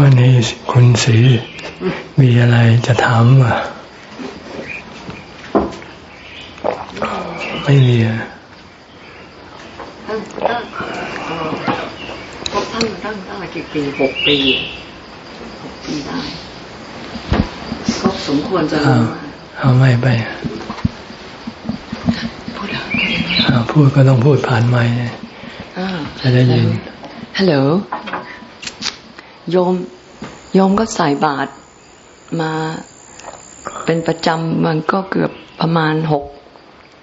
วันนี้คุณสีมีอะไรจะถามอะไม่มีอะพบท่านตั้งตั้งกี่ปีหกปีหกปีได้ก็สมควรจะรู้เอาไม่ไปพูดพูดก็ต้องพูดผ่านไม้จะได้ยินฮัลโหล โยม โยมก็ใส่บาตรมาเป็นประจำมันก็เกือบประมาณหก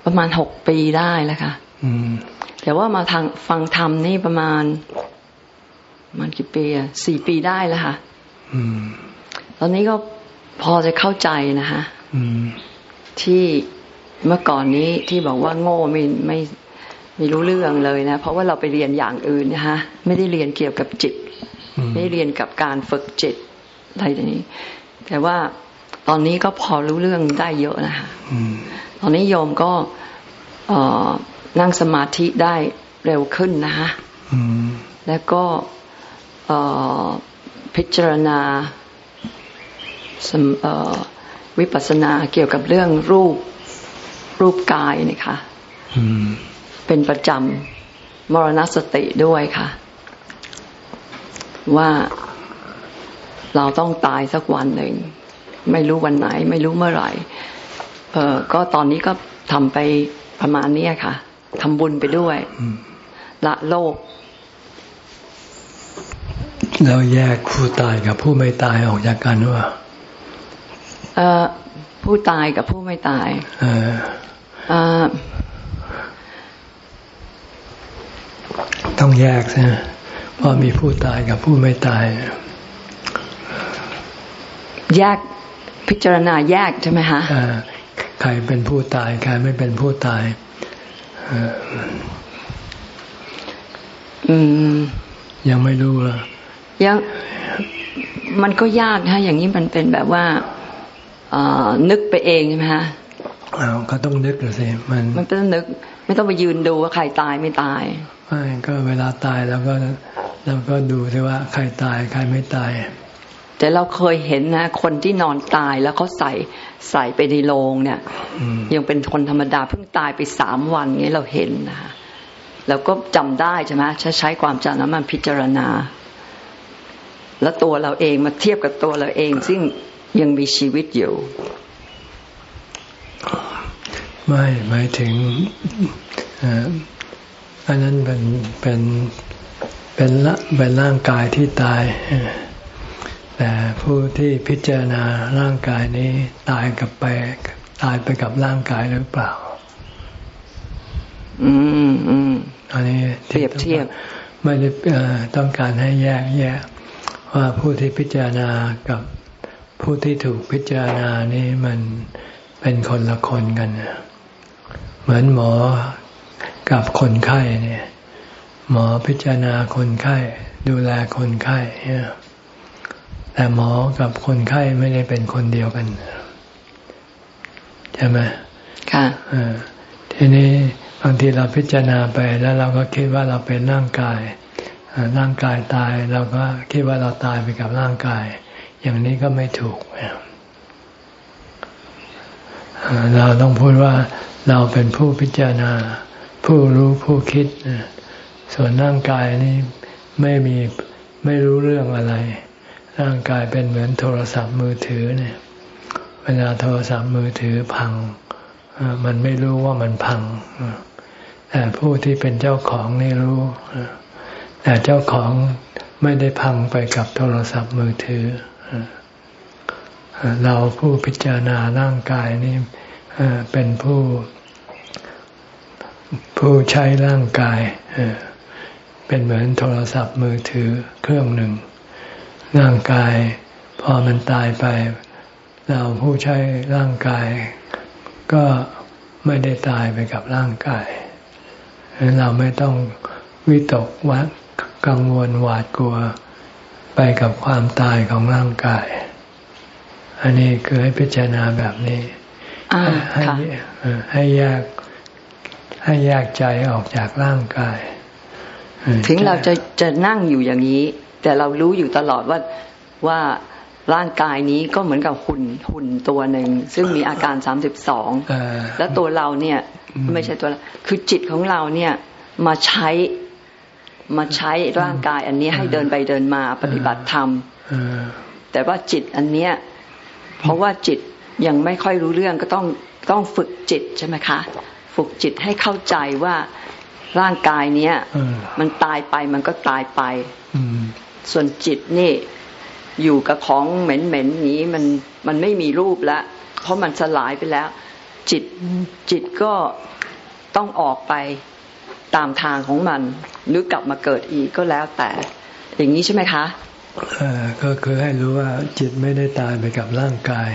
ประมาณหกปีได้แล้วค่ะแต่ว่ามาทางฟังธรรมนี่ประมาณมันกี่ปีอะสี่ปีได้แล้วค่ะตอนนี้ก็พอจะเข้าใจนะคะที่เมื่อก่อนนี้ที่บอกว่าโง่ไม่ไม่ไม่รู้เรื่องเลยนะ เพราะว่าเราไปเรียนอย่างอื่นนะคะไม่ได้เรียนเกี่ยวกับจิต ไม่เรียนกับการฝึกจิตอะไรอย่างนี้ แต่ว่าตอนนี้ก็พอรู้เรื่องได้เยอะนะคะตอนนี้โยมก็นั่งสมาธิได้เร็วขึ้นนะคะแล้วก็พิจารณาวิปัสสนาเกี่ยวกับเรื่องรูปรูปกายนี่ค่ะเป็นประจำมรณสติด้วยค่ะ ว่าเราต้องตายสักวันหนึ่ง ไม่รู้วันไหน ไม่รู้เมื่อไหร่ เออก็ตอนนี้ก็ทำไปประมาณนี้ค่ะทำบุญไปด้วยละโลกแล้วแยกผู้ตายกับผู้ไม่ตายออกจากกันว่าเออผู้ตายกับผู้ไม่ตาย เออต้องแยกใช่ไหม พราะมีผู้ตายกับผู้ไม่ตาย แยกพิจารณาแยกใช่ไหมคะใครเป็นผู้ตาย ใครไม่เป็นผู้ตายอืม ยังไม่รู้เลยยังมันก็ยากฮะอย่างนี้มันเป็นแบบว่าอนึกไปเองใช่ไหมฮะอ้าวก็ต้องนึกเลยสิมันมันต้องนึก ไม่ต้องไปยืนดูว่าใครตายไม่ตายไม่ก็เวลาตายแล้วก็ เราก็ดูซิว่าใครตายใครไม่ตาย แต่เราเคยเห็นนะ คนที่นอนตายแล้วเขาใส่ใส่ไปในโรงเนี่ยยังเป็นคนธรรมดาเพิ่งตายไปสามวันเงี้ยเราเห็นนะแล้วก็จำได้ใช่ไหมใช้ใช้ความจำนั้นมันพิจารณา แล้วตัวเราเองมาเทียบกับตัวเราเอง ซึ่งยังมีชีวิตอยู่ ไม่หมายถึงอันนั้นเป็นเป็น เป็นละเป็นร่างกายที่ตาย แต่ผู้ที่พิจารณาร่างกายนี้ตายกับไปตายไปกับร่างกายหรือเปล่า อืมอืมอันนี้เทียบเทียบไม่ได้ต้องการให้แยกแยะว่าผู้ที่พิจารณากับผู้ที่ถูกพิจารณานี่มันเป็นคนละคนกัน เหมือนหมอกับคนไข้เนี่ย หมอพิจารณาคนไข้ ดูแลคนไข้แต่หมอกับคนไข้ไม่ได้เป็นคนเดียวกันใช่ไหมค่ะทีนี้บางทีเราพิจารณาไปแล้วเราก็คิดว่าเราเป็นร่างกายร่างกายตายเราก็คิดว่าเราตายไปกับร่างกาย อย่างนี้ก็ไม่ถูกเราต้องพูดว่าเราเป็นผู้พิจารณา ผู้รู้ผู้คิด ส่วนร่างกายนี้ไม่มีไม่รู้เรื่องอะไร ร่างกายเป็นเหมือนโทรศัพท์มือถือเนี่ย เวลาโทรศัพท์มือถือพัง มันไม่รู้ว่ามันพัง แต่ผู้ที่เป็นเจ้าของนี่รู้ แต่เจ้าของไม่ได้พังไปกับโทรศัพท์มือถือ เราผู้พิจารณาร่างกายนี่เป็นผู้ผู้ใช้ร่างกายเป็นเหมือนโทรศัพท์มือถือเครื่องหนึ่ง ร่างกายพอมันตายไป เราผู้ใช้ร่างกาย ก็ไม่ได้ตายไปกับร่างกายเราไม่ต้องวิตกวัดกังวลหวาดกลัวไปกับความตายของร่างกาย อันนี้คือให้พิจารณาแบบนี้ให้ให้แยกให้แยกใจออกจากร่างกาย ถึงเราจะจะนั่งอยู่อย่างนี้ แต่เรารู้อยู่ตลอดว่าว่าร่างกายนี้ก็เหมือนกับหุ่นหุ่นตัวหนึ่งซึ่งมีอาการสามสิบสองแล้วตัวเราเนี่ยไม่ใช่ตัวเราคือจิตของเราเนี่ยมาใช้มาใช้ร่างกายอันนี้ให้เดินไปเดินมาปฏิบัติธรรมแต่ว่าจิตอันเนี้ยเพราะว่าจิตยังไม่ค่อยรู้เรื่องก็ต้องต้องฝึกจิตใช่ไหมคะ ฝึกจิตให้เข้าใจว่า ร่างกายเนี้ยมันตายไปมันก็ตายไปส่วนจิตนี่ อยู่กับของเหม็นๆนี้มันมันไม่มีรูปแล้วเพราะมันสลายไปแล้ว จิตจิตก็ต้องออกไปตามทางของมัน หรือกลับมาเกิดอีกก็แล้วแต่ อย่างนี้ใช่ไหมคะก็คือให้รู้ว่าจิตไม่ได้ตายไปกับร่างกาย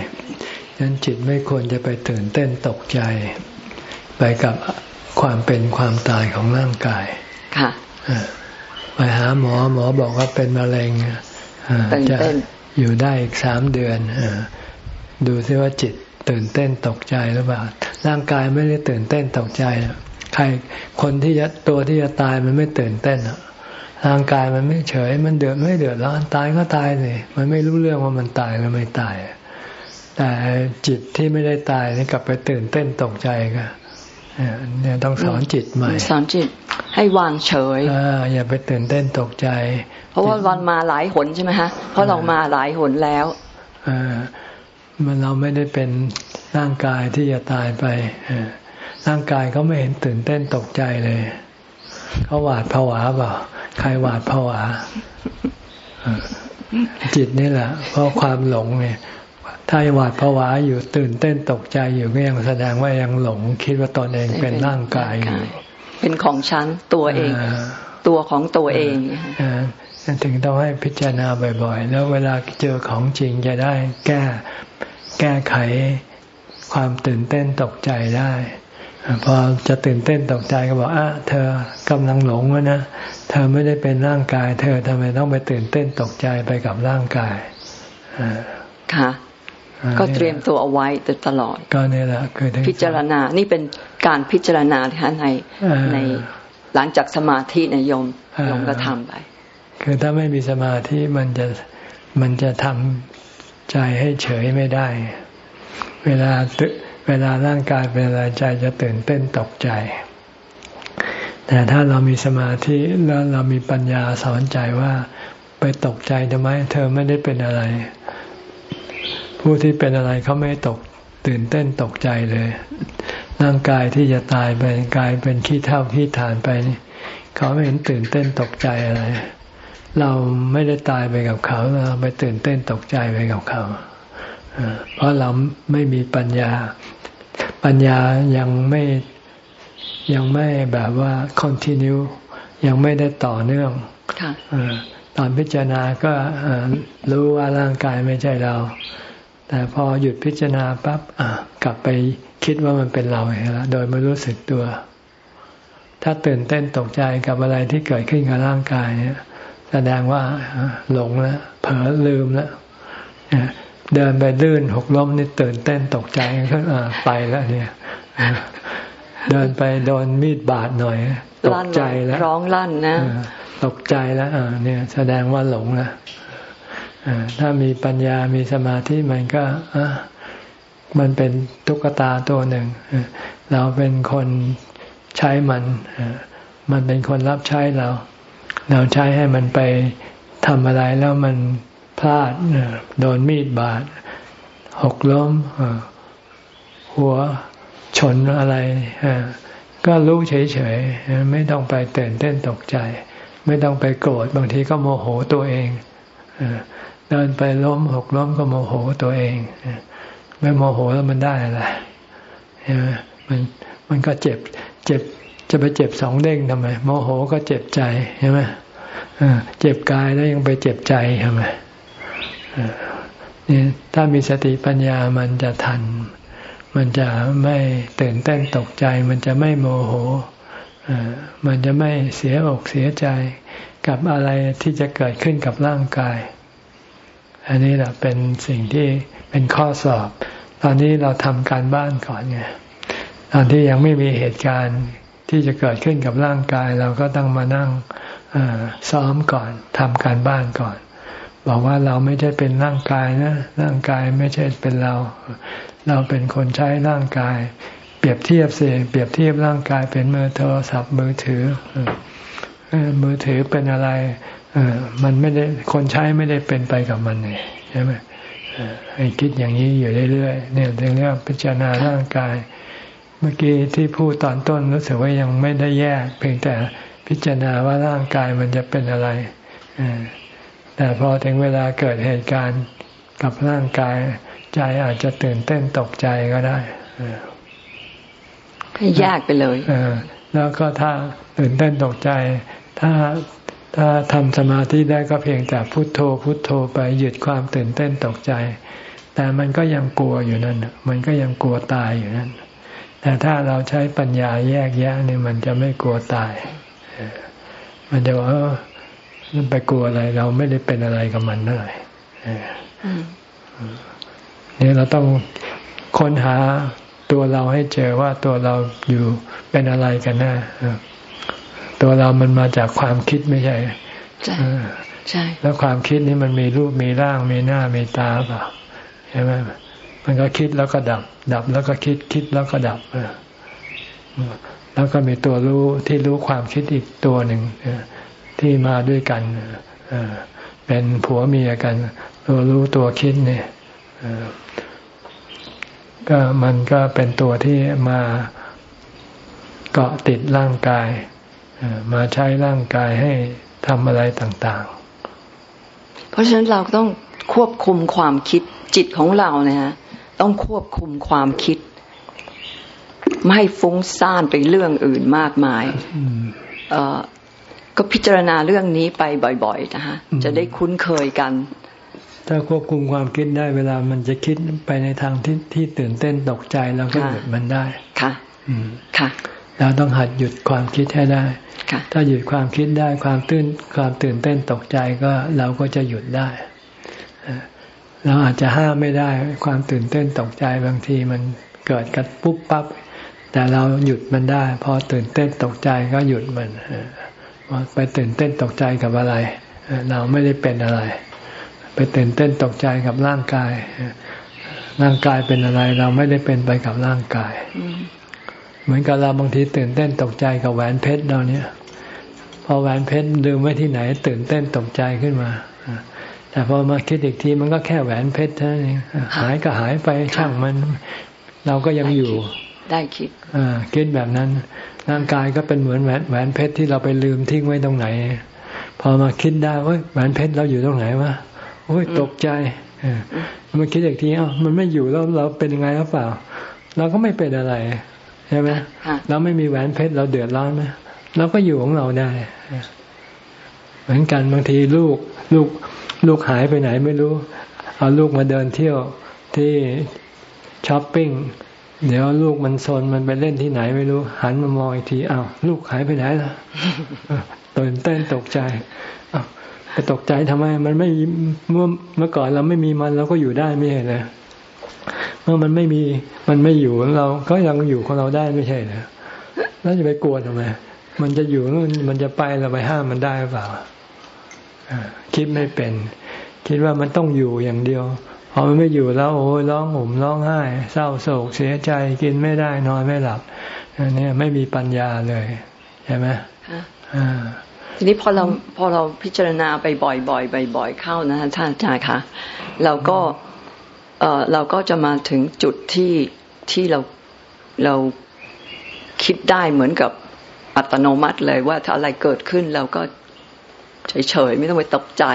นั้นจิตไม่ควรจะไปตื่นเต้นตกใจ ไปกับ ความเป็นความตายของร่างกาย ค่ะไปหาหมอหมอบอกว่าเป็นมะเร็งจะอยู่ได้อีกสามเดือนดูซิว่าจิตตื่นเต้นตกใจหรือเปล่าร่างกายไม่ได้ตื่นเต้นตกใจใครคนที่จะตัวที่จะตายมันไม่ตื่นเต้นร่างกายมันไม่เฉย มันเดือดไม่เดือดร้อนตายก็ตายสิมันไม่รู้เรื่องว่ามันตายหรือไม่ตาย แต่จิตที่ไม่ได้ตายนี่กลับไปตื่นเต้นตกใจก็ เนี่ยต้องสอนจิตใหม่ สอนจิตให้วางเฉยออย่าไปตื่นเต้นตกใจ เพราะว่าวันมาหลายหนใช่ไหมฮะเพราะเรามาหลายหนแล้วอมันเราไม่ได้เป็นร่างกายที่จะตายไปร่างกายเขาไม่เห็นตื่นเต้นตกใจเลยเขาหวาดผวาเปล่าใครหวาดผวาจิตนี่แหละ เพราะความหลงเนี่ย ถ้าหวาดผวาอยู่ตื่นเต้นตกใจอยู่ก็ยังแสดงว่ายังหลง คิดว่าตนเองเป็นร่างกายอยู่เป็นของฉันตัวเอง ตัวของตัวเองถึงต้องให้พิจารณาบ่อย ๆ แล้วเวลาเจอของจริงจะได้แก้แก้ไขความตื่นเต้นตกใจได้พอจะตื่นเต้นตกใจก็บอกอะเธอกำลังหลงวะนะเธอไม่ได้เป็นร่างกาย เธอทำไมต้องไปตื่นเต้นตกใจไปกับร่างกายค่ะ ก็เตรียมตัวเอาไว้ตลอด ก็นี่แหละคือพิจารณา นี่เป็นการพิจารณาท่านในในหลังจากสมาธินยมยมก็ทำไป คือถ้าไม่มีสมาธิมันจะมันจะทำใจให้เฉยไม่ได้ เวลาเวลาร่างกายเป็นอะไรใจจะตื่นเต้นตกใจ แต่ถ้าเรามีสมาธิแล้วเรามีปัญญาสอนใจว่าไปตกใจทำไม เธอไม่ได้เป็นอะไร ผู้ที่เป็นอะไรเขาไม่ตกตื่นเต้นตกใจเลย ร่างกายที่จะตายไปกายเป็นขี้เท่าขี้ฐานไปนี่เขาไม่เห็นตื่นเต้นตกใจอะไร เราไม่ได้ตายไปกับเขาเราไปตื่นเต้นตกใจไปกับเขาเพราะเราไม่มีปัญญา ปัญญายังไม่ยังไม่แบบว่าคอนติเนียยังไม่ได้ต่อเนื่องตอนพิจารณาก็รู้ว่าร่างกายไม่ใช่เรา แต่พอหยุดพิจารณาปั๊บกลับไปคิดว่ามันเป็นเราเองแล้วโดยไม่รู้สึกตัว ถ้าตื่นเต้นตกใจกับอะไรที่เกิดขึ้นกับร่างกายเนี่ย แสดงว่าหลงแล้วเผลอลืมแล้วเดินไปลื่นหกล้มนี่ตื่นเต้นตกใจก็ไปแล้วเนี่ยเดินไปโดนมีดบาดหน่อยตกใจแล้วร้องลั่นนะตกใจแล้วเนี่ย แสดงว่าหลงแล้ว ถ้ามีปัญญามีสมาธิมันก็มันเป็นตุ๊กตาตัวหนึ่ง เราเป็นคนใช้มัน มันเป็นคนรับใช้เรา เราใช้ให้มันไปทำอะไรแล้วมันพลาดโดนมีดบาดหกล้มหัวชนอะไรก็รู้เฉยๆไม่ต้องไปเตื่นเต้นตกใจ ไม่ต้องไปโกรธบางทีก็โมโหตัวเอง เดินไปล้มหกล้มก็โมโหตัวเองไม่โมโหแล้วมันได้อะไรใช่ไหมมันมันก็เจ็บ เจ็บจะไปเจ็บสองเด้งทำไม โมโหก็เจ็บใจใช่ไหมเจ็บกายแล้วยังไปเจ็บใจทำไมนี่ถ้ามีสติปัญญามันจะทัน มันจะไม่ตื่นเต้นตกใจ มันจะไม่โมโหมันจะไม่เสียอกเสียใจกับอะไรที่จะเกิดขึ้นกับร่างกาย อันนี้แหละเป็นสิ่งที่เป็นข้อสอบ ตอนนี้เราทำการบ้านก่อนไงตอนที่ยังไม่มีเหตุการณ์ที่จะเกิดขึ้นกับร่างกาย เราก็ต้องมานั่งซ้อมก่อนทำการบ้านก่อน บอกว่าเราไม่ใช่เป็นร่างกายนะ ร่างกายไม่ใช่เป็นเรา เราเป็นคนใช้ร่างกาย เปรียบเทียบเสียเปรียบเทียบร่างกายเป็นมือโทรศัพท์มือถือมือถือเป็นอะไร มันไม่ได้คนใช้ไม่ได้เป็นไปกับมันเลยใช่ไหมให้คิดอย่างนี้อยู่เรื่อยๆเนี่ยเรียกพิจารณาร่างกาย เมื่อกี้ที่พูดตอนต้นรู้สึกว่ายังไม่ได้แยก เพียงแต่พิจารณาว่าร่างกายมันจะเป็นอะไรแต่พอถึงเวลาเกิดเหตุการณ์กับร่างกาย ใจอาจจะตื่นเต้นตกใจก็ได้ให้ยากไปเลยแล้วก็ถ้าตื่นเต้นตกใจ ถ้า ถ้าทำสมาธิได้ก็เพียงแต่พุโทโธพุโทโธไปหยุดความตื่นเต้นตกใจ แต่มันก็ยังกลัวอยู่นั่นมันก็ยังกลัวตายอยู่นั่นแต่ถ้าเราใช้ปัญญาแยกแยะนี่มันจะไม่กลัวตาย มันจะว่าไปกลัวอะไร เราไม่ได้เป็นอะไรกับมันเท่าไหร่นี่เราต้องค้นหาตัวเราให้เจอว่าตัวเราอยู่เป็นอะไรกันแน่ ตัวเรามันมาจากความคิดไม่ใช่ใช่ใช่แล้วความคิดนี้มันมีรูปมีร่างมีหน้ามีตาเปล่าใช่ไหมมันก็คิดแล้วก็ดับ ดับแล้วก็คิดคิดแล้วก็ดับแล้วก็มีตัวรู้ที่รู้ความคิดอีกตัวหนึ่งที่มาด้วยกันเป็นผัวเมียกัน ตัวรู้ตัวคิดเนี่ยก็มันก็เป็นตัวที่มาเกาะติดร่างกาย มาใช้ร่างกายให้ทำอะไรต่างๆ เพราะฉะนั้นเราต้องควบคุมความคิดจิตของเราเนี่ยฮะต้องควบคุมความคิด ไม่ให้ฟุ้งซ่านไปเรื่องอื่นมากมายเออก็พิจารณาเรื่องนี้ไปบ่อย ๆ นะฮะจะได้คุ้นเคยกัน ถ้าควบคุมความคิดได้เวลามันจะคิดไปในทางที่ที่ตื่นเต้นตกใจเราก็หยุดมันได้ค่ะค่ะ เราต้องหัดหยุดความคิดให้ได้ ถ้าหยุดความคิดได้ความตื่นความตื่นเต้นตกใจก็เราก็จะหยุดได้ เราอาจจะห้ามไม่ได้ ความตื่นเต้นตกใจบางทีมันเกิดกันปุ๊บปั๊บแต่เราหยุดมันได้ พอตื่นเต้นตกใจก็หยุดมันไปตื่นเต้นตกใจกับอะไร เราไม่ได้เป็นอะไร ไปตื่นเต้นตกใจกับร่างกาย ร่างกายเป็นอะไร เราไม่ได้เป็นไปกับร่างกาย เหมือนกับเราบางทีตื่นเต้นตกใจกับแหวนเพชรเราเนี่ย พอแหวนเพชรลืมไว้ที่ไหน ตื่นเต้นตกใจขึ้นมาแต่พอมาคิดอีกทีมันก็แค่แหวนเพชรเท่านั้นเองหายก็หายไปช่างมัน เราก็ยังอยู่ ได้คิดอ่าคิดแบบนั้น ร่างกายก็เป็นเหมือนแหวนแหวนเพชรที่เราไปลืมทิ้งไว้ตรงไหน พอมาคิดได้ว่าแหวนเพชรเราอยู่ตรงไหนวะโอ้ยตกใจมาคิดอีกทีอ้าวมันไม่อยู่แล้วเราเป็นยังไงหรือเปล่า เราก็ไม่เป็นอะไร ใช่ไหมเราไม่มีแหวนเพชรเราเดือดร้อนไหมเราก็อยู่ของเราได้ เหมือนกันบางทีลูกลูกลูกหายไปไหนไม่รู้ เอาลูกมาเดินเที่ยวที่ช้อปปิ้งเดี๋ยวลูกมันโซนมันไปเล่นที่ไหนไม่รู้ หันมามองอีกทีอ้าวลูกหายไปไหนล่ะตื่นเต้นตกใจอ้าวไปตกใจทำไม มันไม่เมื่อเมื่อก่อนเราไม่มีมันเราก็อยู่ได้ไม่ใช่เลย เมื่อมันไม่มีมันไม่อยู่เราก็ยังอยู่ของเราได้ไม่ใช่เหรอแล้วจะไปกลัวทำไมมันจะอยู่นู่นมันจะไปเราไปห้ามมันได้หรือเปล่าคิดไม่เป็น คิดว่ามันต้องอยู่อย่างเดียวพอมันไม่อยู่แล้ว โอ้ยร้องห่มร้องไห้ เศร้าโศกเสียใจกินไม่ได้นอนไม่หลับอันนี้ไม่มีปัญญาเลยใช่ไหมทีนี้พอเราพอเราพิจารณาไปบ่อยๆบ่อยๆเข้านะท่านอาจารย์คะเราก็ เออเราก็จะมาถึงจุดที่ที่เราเราคิดได้เหมือนกับอัตโนมัติเลยว่าถ้าอะไรเกิดขึ้นเราก็เฉยๆไม่ต้องไปตกใจ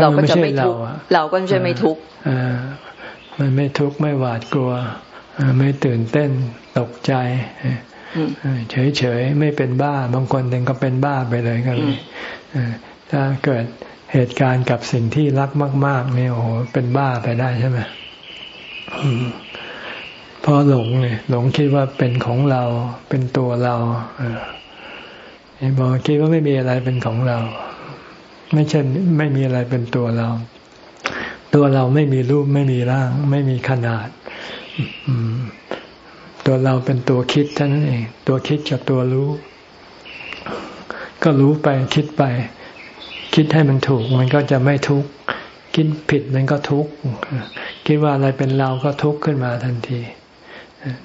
เราก็จะไม่ทุกข์เราก็จะไม่ทุกข์มันไม่ทุกข์ไม่หวาดกลัวไม่ตื่นเต้นตกใจเฉยๆไม่เป็นบ้า บางคนเองก็เป็นบ้าไปเลยก็มีถ้าเกิด เหตุการณ์กับสิ่งที่รักมาก ๆ เนี่ยโอ้โหเป็นบ้าไปได้ใช่ไหมเพราะหลงเนี่ยหลงคิดว่าเป็นของเราเป็นตัวเราเออบอกคิดว่าไม่มีอะไรเป็นของเรา ไม่ใช่ไม่มีอะไรเป็นตัวเรา ตัวเราไม่มีรูปไม่มีร่าง ไม่มีขนาดตัวเราเป็นตัวคิดเท่านั้นเอง ตัวคิดกับตัวรู้ ก็รู้ไปคิดไป คิดให้มันถูกมันก็จะไม่ทุกข์คิดผิดมันก็ทุกข์คิดว่าอะไรเป็นเราก็ทุกข์ขึ้นมาทันที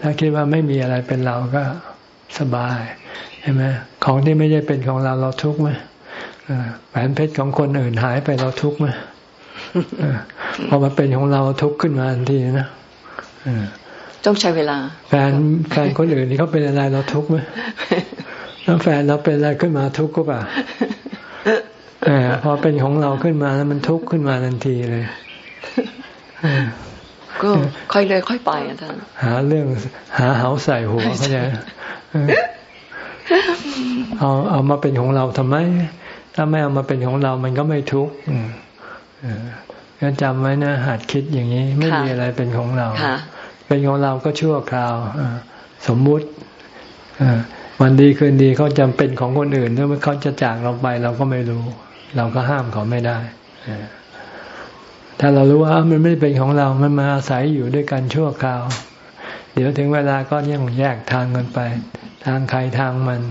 ถ้าคิดว่าไม่มีอะไรเป็นเราก็สบายใช่ไหมของที่ไม่ใช่เป็นของเราเราทุกข์ไหมแหวนเพชรของคนอื่นหายไปเราทุกข์ไหมพอมาเป็นของเราทุกข์ขึ้นมาทันทีนะต้องใช้เวลา แฟนแฟนคนอื่นนี่เขาเป็นอะไรเราทุกข์ไหมแล้วแฟนเราเป็นอะไรขึ้นมาทุกข์ก็ป่ะ พอเป็นของเราขึ้นมาแล้วมันทุกข์ขึ้นมาทันทีเลยก็ค่อยเลยค่อยไปอาจารย์หาเรื่องหาเหาใส่หัวเขาจะเอาเอามาเป็นของเราทำไม ถ้าไม่เอามาเป็นของเรามันก็ไม่ทุกข์ก็จำไว้นะหัดคิดอย่างนี้ ไม่มีอะไรเป็นของเราเป็นของเราก็ชั่วคราวสมมุติวันดีคืนดีเขาจำเป็นของคนอื่นถ้าเขาจะจากเราไปเราก็ไม่รู้ เราก็ห้ามเขาไม่ได้ถ้าเรารู้ว่ามันไม่เป็นของเรา มันมาอาศัยอยู่ด้วยกันชั่วคราว เดี๋ยวถึงเวลาก็ยังแยกทางกันไป ทางใครทางมัน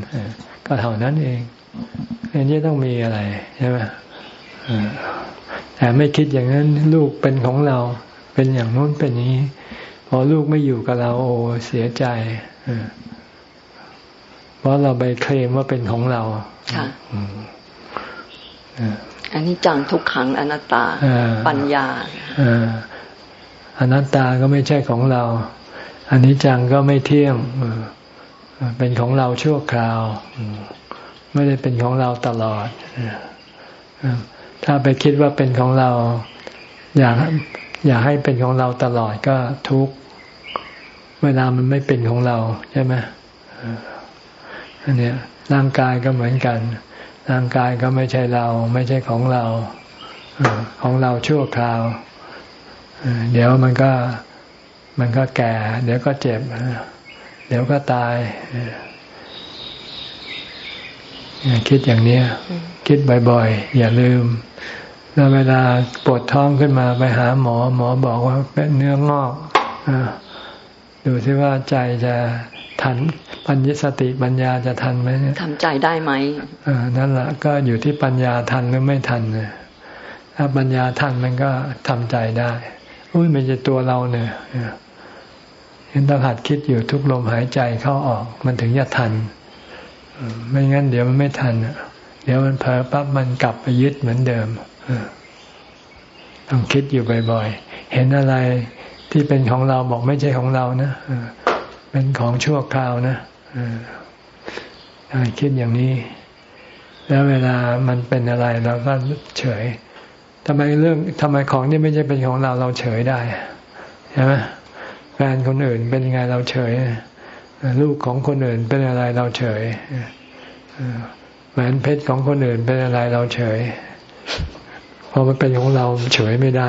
ก็เท่านั้นเองอันนี้ต้องมีอะไรใช่ไหมแต่ไม่คิดอย่างนั้นลูกเป็นของเรา เป็นอย่างนู้นเป็นนี้ พอลูกไม่อยู่กับเราโอ้เสียใจเพราะเราไปเคลมว่าเป็นของเราค่ะ อันนี้จังทุกขังอนัตตาปัญญาอนัตตาก็ไม่ใช่ของเรา อันนี้จังก็ไม่เที่ยงเป็นของเราชั่วคราว ไม่ได้เป็นของเราตลอดถ้าไปคิดว่าเป็นของเรา อยากอยากให้เป็นของเราตลอดก็ทุกเวลามันไม่เป็นของเราใช่ไหมอันนี้ร่างกายก็เหมือนกัน ร่างกายก็ไม่ใช่เรา ไม่ใช่ของเรา ของเราชั่วคราว เดี๋ยวมันก็มันก็แก่ เดี๋ยวก็เจ็บ เดี๋ยวก็ตาย คิดอย่างนี้คิดบ่อยๆ อย่าลืม แล้วเวลาปวดท้องขึ้นมาไปหาหมอ หมอบอกว่าเป็นเนื้องอกดูซิว่าใจจะ ทันปัญญสติปัญญาจะทันไหมทำใจได้ไหมอ่านั่นแหละก็อยู่ที่ปัญญาทันหรือไม่ทันเนี่ยถ้าปัญญาทันมันก็ทำใจได้อุ้ยมันจะตัวเราเนี่ยเห็นต้องหัดคิดอยู่ทุกลมหายใจเข้าออก มันถึงจะทันไม่งั้นเดี๋ยวมันไม่ทันเดี๋ยวมันเผลอปั๊บมันกลับไปยึดเหมือนเดิมต้องคิดอยู่บ่อยๆเห็นอะไรที่เป็นของเราบอกไม่ใช่ของเรานะ เป็นของชั่วคราวนะคิดอย่างนี้ แล้วเวลามันเป็นอะไรเราก็เฉยทำไมเรื่องทำไมของที่ไม่ใช่เป็นของเราเราเฉยได้ใช่ไหมแฟนคนอื่นเป็นยังไงเราเฉย ลูกของคนอื่นเป็นอะไรเราเฉยแหวนเพชรของคนอื่นเป็นอะไรเราเฉยพอมันเป็นของเราเฉยไม่ได้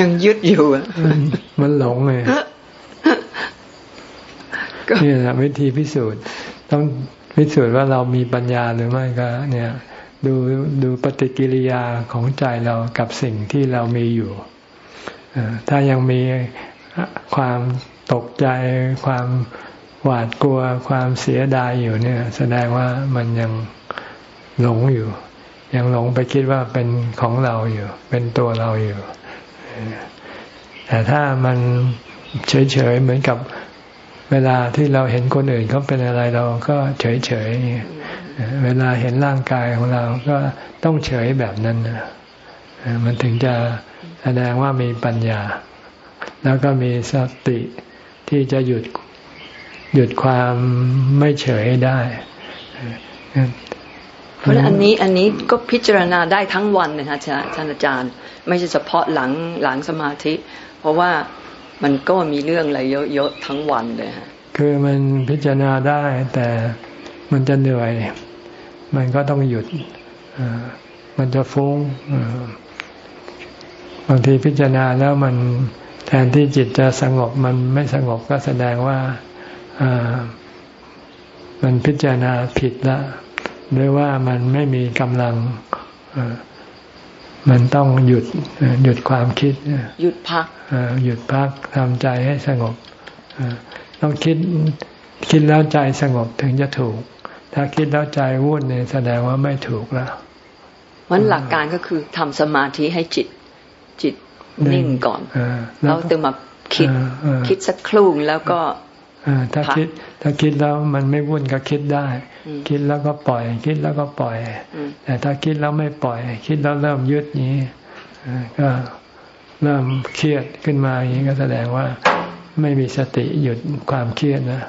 ยังยึดอยู่อะมันหลงเลยนี่แหละวิธีพิสูจน์ต้องพิสูจน์ว่าเรามีปัญญาหรือไม่ก็ เนี่ย ดูดูปฏิกิริยาของใจเรากับสิ่งที่เรามีอยู่ถ้ายังมีความตกใจ ความหวาดกลัว ความเสียดายอยู่เนี่ย แสดงว่ามันยังหลงอยู่ ยังหลงไปคิดว่าเป็นของเราอยู่ เป็นตัวเราอยู่ แต่ถ้ามันเฉยๆเหมือนกับเวลาที่เราเห็นคนอื่นเขาเป็นอะไรเราก็เฉยๆ เวลาเห็นร่างกายของเราก็ต้องเฉยแบบนั้นมันถึงจะแสดงว่ามีปัญญา แล้วก็มีสติที่จะหยุดหยุดความไม่เฉยได้ เพราะอันนี้อันนี้ก็พิจารณาได้ทั้งวันนะคะท่านอาจารย์ ไม่ใช่เฉพาะหลังหลังสมาธิ เพราะว่ามันก็มีเรื่องอะไรเยอะๆทั้งวันเลยค่ะคือมันพิจารณาได้แต่มันจะเหนื่อย มันก็ต้องหยุดมันจะฟุ้งบางทีพิจารณาแล้วมันแทนที่จิตจะสงบมันไม่สงบก็แสดงว่ามันพิจารณาผิดละหรือว่ามันไม่มีกำลัง มันต้องหยุดหยุดความคิด หยุดพักหยุดพักทำใจให้สงบต้องคิดคิดแล้วใจสงบถึงจะถูก ถ้าคิดแล้วใจวุ่นเนี่ยแสดงว่าไม่ถูกแล้วมันหลักการก็คือทำสมาธิให้จิตจิตนิ่งก่อนแล้วตึงมาคิดคิดสักครู่แล้วก็ ถ้าคิดถ้าคิดแล้วมันไม่วุ่นก็คิดได้ คิดแล้วก็ปล่อย คิดแล้วก็ปล่อย แต่ถ้าคิดแล้วไม่ปล่อย คิดแล้วเริ่มยึดนี้ก็เริ่มเครียดขึ้นมาอย่างนี้ก็แสดงว่าไม่มีสติหยุดความเครียดนะ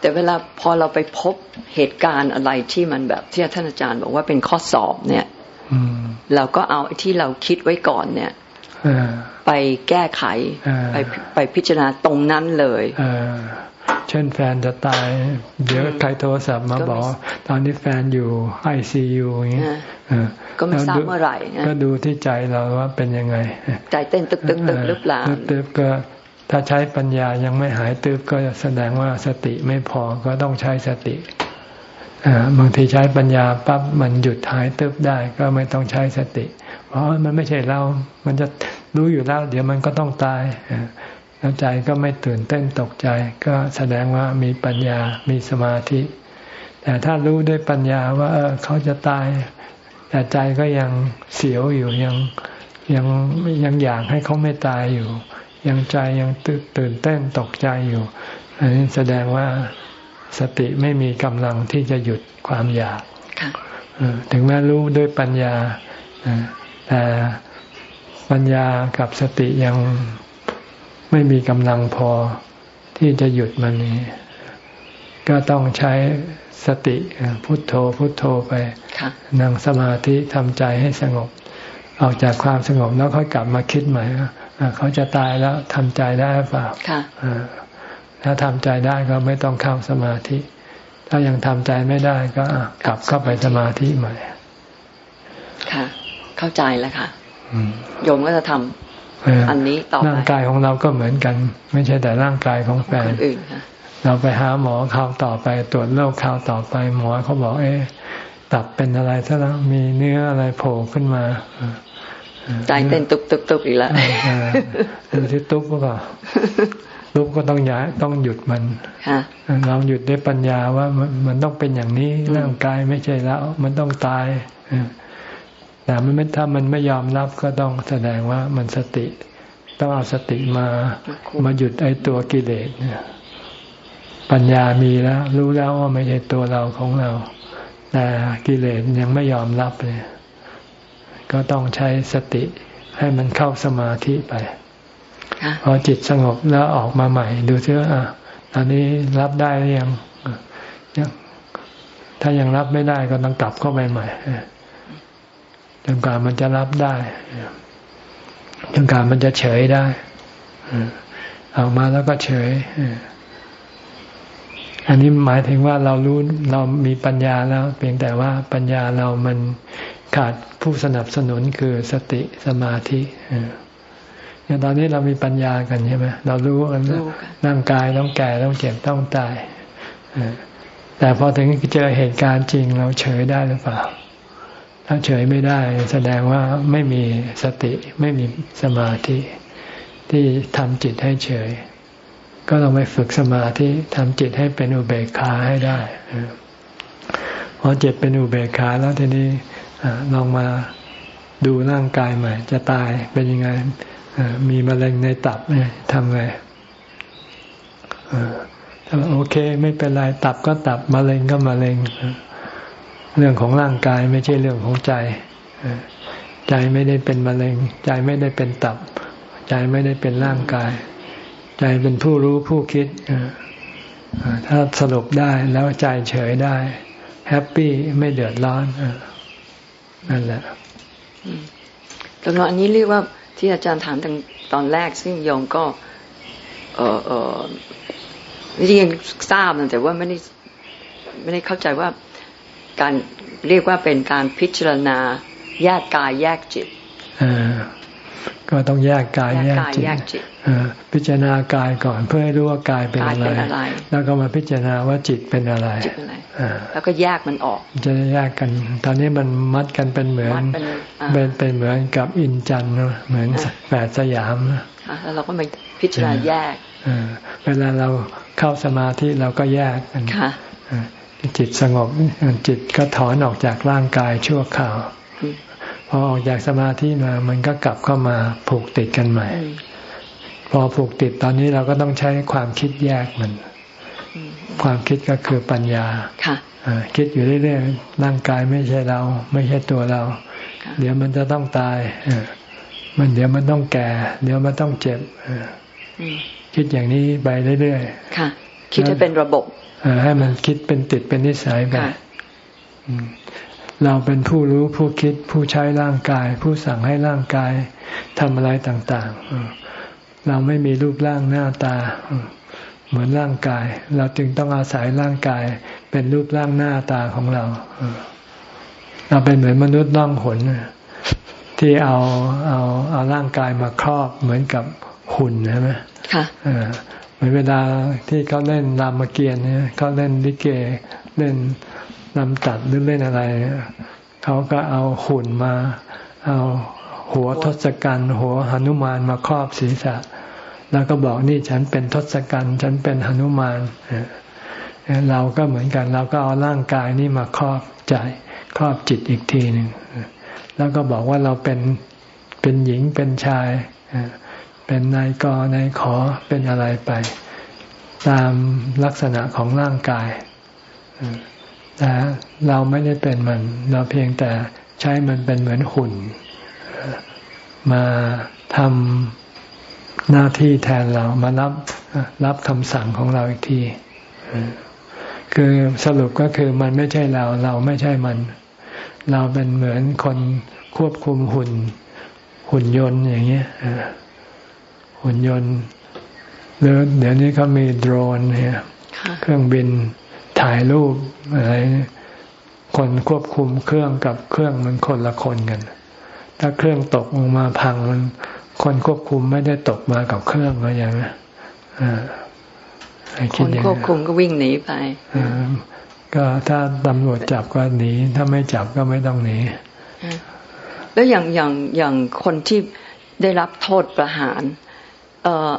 แต่เวลาพอเราไปพบเหตุการณ์อะไรที่มันแบบที่ท่านอาจารย์บอกว่าเป็นข้อสอบเนี่ยเราก็เอาที่เราคิดไว้ก่อนเนี่ย ไปแก้ไขไปไปพิจารณาตรงนั้นเลยเช่นแฟนจะตาย เดี๋ยวใครโทรศัพท์มาบอกตอนนี้แฟนอยู่ไอซียูอย่างเงี้ยก็ไม่ทราบเมื่อไหร่ก็ดูที่ใจเราว่าเป็นยังไง ใจเต้นตึกตึกตึกหรือเปล่าตึกก็ถ้าใช้ปัญญายังไม่หายตึกก็แสดงว่าสติไม่พอก็ต้องใช้สติ บางทีใช้ปัญญาปั๊บมันหยุดหายตึบได้ก็ไม่ต้องใช้สติ เพราะมันไม่ใช่เรา มันจะรู้อยู่แล้ว เดี๋ยวมันก็ต้องตายแล้วใจก็ไม่ตื่นเต้นตกใจ ก็แสดงว่ามีปัญญามีสมาธิ แต่ถ้ารู้ด้วยปัญญาว่าเออเขาจะตาย แต่ใจก็ยังเสียวอยู่ยังยังยังอยากให้เขาไม่ตายอยู่ ยังใจยังตื่นเต้นตกใจอยู่ อันนี้แสดงว่า สติไม่มีกำลังที่จะหยุดความอยากถึงแม้รู้ด้วยปัญญาแต่ปัญญากับสติยังไม่มีกำลังพอที่จะหยุดมันนี้ ก็ต้องใช้สติพุทโธพุทโธไปนั่งสมาธิทำใจให้สงบ ออกจากความสงบแล้วค่อยกลับมาคิดใหม่เขาจะตายแล้วทำใจได้หรือเปล่า ถ้าทำใจได้ก็ไม่ต้องเข้าสมาธิ ถ้ายังทำใจไม่ได้ก็กลับเข้าไปสมาธิใหม่ ค่ะ เข้าใจแล้วค่ะโยมก็จะทำอันนี้ต่อไปร่างกายของเราก็เหมือนกัน ไม่ใช่แต่ร่างกายของแฟนเราไปหาหมอคราวต่อไป ตรวจโรคคราวต่อไป หมอเขาบอกเอ๊ะตับเป็นอะไรซะแล้วมีเนื้ออะไรโผล่ขึ้นมาใจเต้นตุบตุบตุบอีกแล้วดูที่ตุบก็ลุ กก็ต้องย้ายต้องหยุดมันเราหยุดด้วยปัญญาว่ามันต้องเป็นอย่างนี้ร่างกายไม่ใช่แล้ว มันต้องตายแต่มันไม่ถ้ามันไม่ยอมรับก็ต้องแสดงว่ามันสติ ต้องเอาสติมามาหยุดไอ้ตัวกิเลสเนี่ยปัญญามีแล้ว รู้แล้วว่าไม่ใช่ตัวเราของเรา แต่กิเลสยังไม่ยอมรับเลยก็ต้องใช้สติให้มันเข้าสมาธิไป พอจิตสงบแล้วออกมาใหม่ ดูซิว่าตอนนี้รับได้หรือยังถ้ายังรับไม่ได้ก็ต้องกลับเข้าไปใหม่จนกว่ามันจะรับได้จนกว่ามันจะเฉยได้ออกมาแล้วก็เฉยอันนี้หมายถึงว่าเรารู้เรามีปัญญาแล้ว เพียงแต่ว่าปัญญาเรามันขาดผู้สนับสนุนคือสติสมาธิอ ย่างตอนนี้เรามีปัญญากันใช่ไหมเรารู้ว่าร่างกายต้องแก่ต้องเจ็บต้องตายแต่พอถึงเจอเหตุการณ์จริงเราเฉยได้หรือเปล่า ถ้าเฉยไม่ได้ แสดงว่าไม่มีสติไม่มีสมาธิที่ทำจิตให้เฉย ก็ต้องไปฝึกสมาธิทำจิตให้เป็นอุเบกขาให้ได้พอจิตเป็นอุเบกขาแล้วทีนี้ลองมาดูร่างกายใหม่ จะตายเป็นยังไง มีมะเร็งในตับเนี่ยทำไงถ้าโอเค ไม่เป็นไรตับก็ตับมะเร็งก็มะเร็ง เรื่องของร่างกายไม่ใช่เรื่องของใจใจไม่ได้เป็นมะเร็ง ใจไม่ได้เป็นตับ ใจไม่ได้เป็นร่างกาย ใจเป็นผู้รู้ผู้คิดถ้าสรุปได้แล้วใจเฉยได้ แฮปปี้ไม่เดือดร้อนนั่นแหละตรงอันนี้เรียกว่า ที่อาจารย์ถามตตอนแรก ซึ่งโยมก็ เออเออจริงทราบแต่ว่าไม่ได้ไม่ได้เข้าใจว่าการเรียกว่าเป็นการพิจารณาแยกกายแยกจิต ก็ต้องแยกกายแยกจิตพิจารณากายก่อนเพื่อให้รู้ว่ากายเป็นอะไร แล้วก็มาพิจารณาว่าจิตเป็นอะไร แล้วก็แยกมันออก จะแยกกัน ตอนนี้มันมัดกันเป็นเหมือนเป็นเป็นเหมือนกับอินจันเหมือนแฝดสยามแล้วเราก็มาพิจารณาแยกเวลาเราเข้าสมาธิเราก็แยกกันจิตสงบจิตก็ถอนออกจากร่างกายชั่วคราว พอออกจากสมาธิมา มันก็กลับเข้ามาผูกติดกันใหม่ พอผูกติดตอนนี้เราก็ต้องใช้ความคิดแยกมัน ความคิดก็คือปัญญาค่ะคิดอยู่เรื่อยๆร่างกายไม่ใช่เรา ไม่ใช่ตัวเรา เดี๋ยวมันจะต้องตายมันเดี๋ยวมันต้องแก่ เดี๋ยวมันต้องเจ็บคิดอย่างนี้ไปเรื่อยๆค่ะ คิดให้เป็นระบบให้มันคิดเป็นติดเป็นนิสัยไป เราเป็นผู้รู้ผู้คิดผู้ใช้ร่างกาย ผู้สั่งให้ร่างกายทำอะไรต่างๆ เราไม่มีรูปร่างหน้าตา เหมือนร่างกาย เราจึงต้องอาศัยร่างกายเป็นรูปร่างหน้าตาของเรา เราเป็นเหมือนมนุษย์ล่องหนที่เอาเอาเอาร่างกายมาครอบเหมือนกับหุ่นใช่ไหมค่ะเหมือนเวลาที่เขาเล่นรามเกียรติเนี่ยเขาเล่นลิเกเล่น ลำตัดหรือเล่นอะไร เขาก็เอาหุ่นมา เอาหัวทศกัณฐ์หัวหนุมานมาครอบศีรษะ แล้วก็บอกนี่ฉันเป็นทศกัณฐ์ฉันเป็นหนุมานเราก็เหมือนกัน เราก็เอาร่างกายนี้มาครอบใจ ครอบจิตอีกทีหนึ่งแล้วก็บอกว่าเราเป็นเป็นหญิงเป็นชายเป็นนายกนายขอเป็นอะไรไป ตามลักษณะของร่างกาย แต่เราไม่ได้เป็นมัน เราเพียงแต่ใช้มันเป็นเหมือนหุ่น มาทำหน้าที่แทนเรามารับรับคำสั่งของเราอีกที คือสรุปก็คือมันไม่ใช่เรา เราไม่ใช่มัน เราเป็นเหมือนคนควบคุมหุ่น หุ่นยนต์อย่างเงี้ยหุ่นยนต์หรือเดี๋ยวนี้เขามีโดรนเนี่ยเครื่องบิน ถ่ายรูปอะไรคนควบคุมเครื่องกับเครื่องมันคนละคนกัน ถ้าเครื่องตกลงมาพังมันคนควบคุมไม่ได้ตกมากับเครื่องอะไรอย่างนี้คนควบคุมก็วิ่งหนีไปก็ถ้าตำรวจจับก็หนี ถ้าไม่จับก็ไม่ต้องหนี แล้วอย่างอย่างอย่างคนที่ได้รับโทษประหาร เออ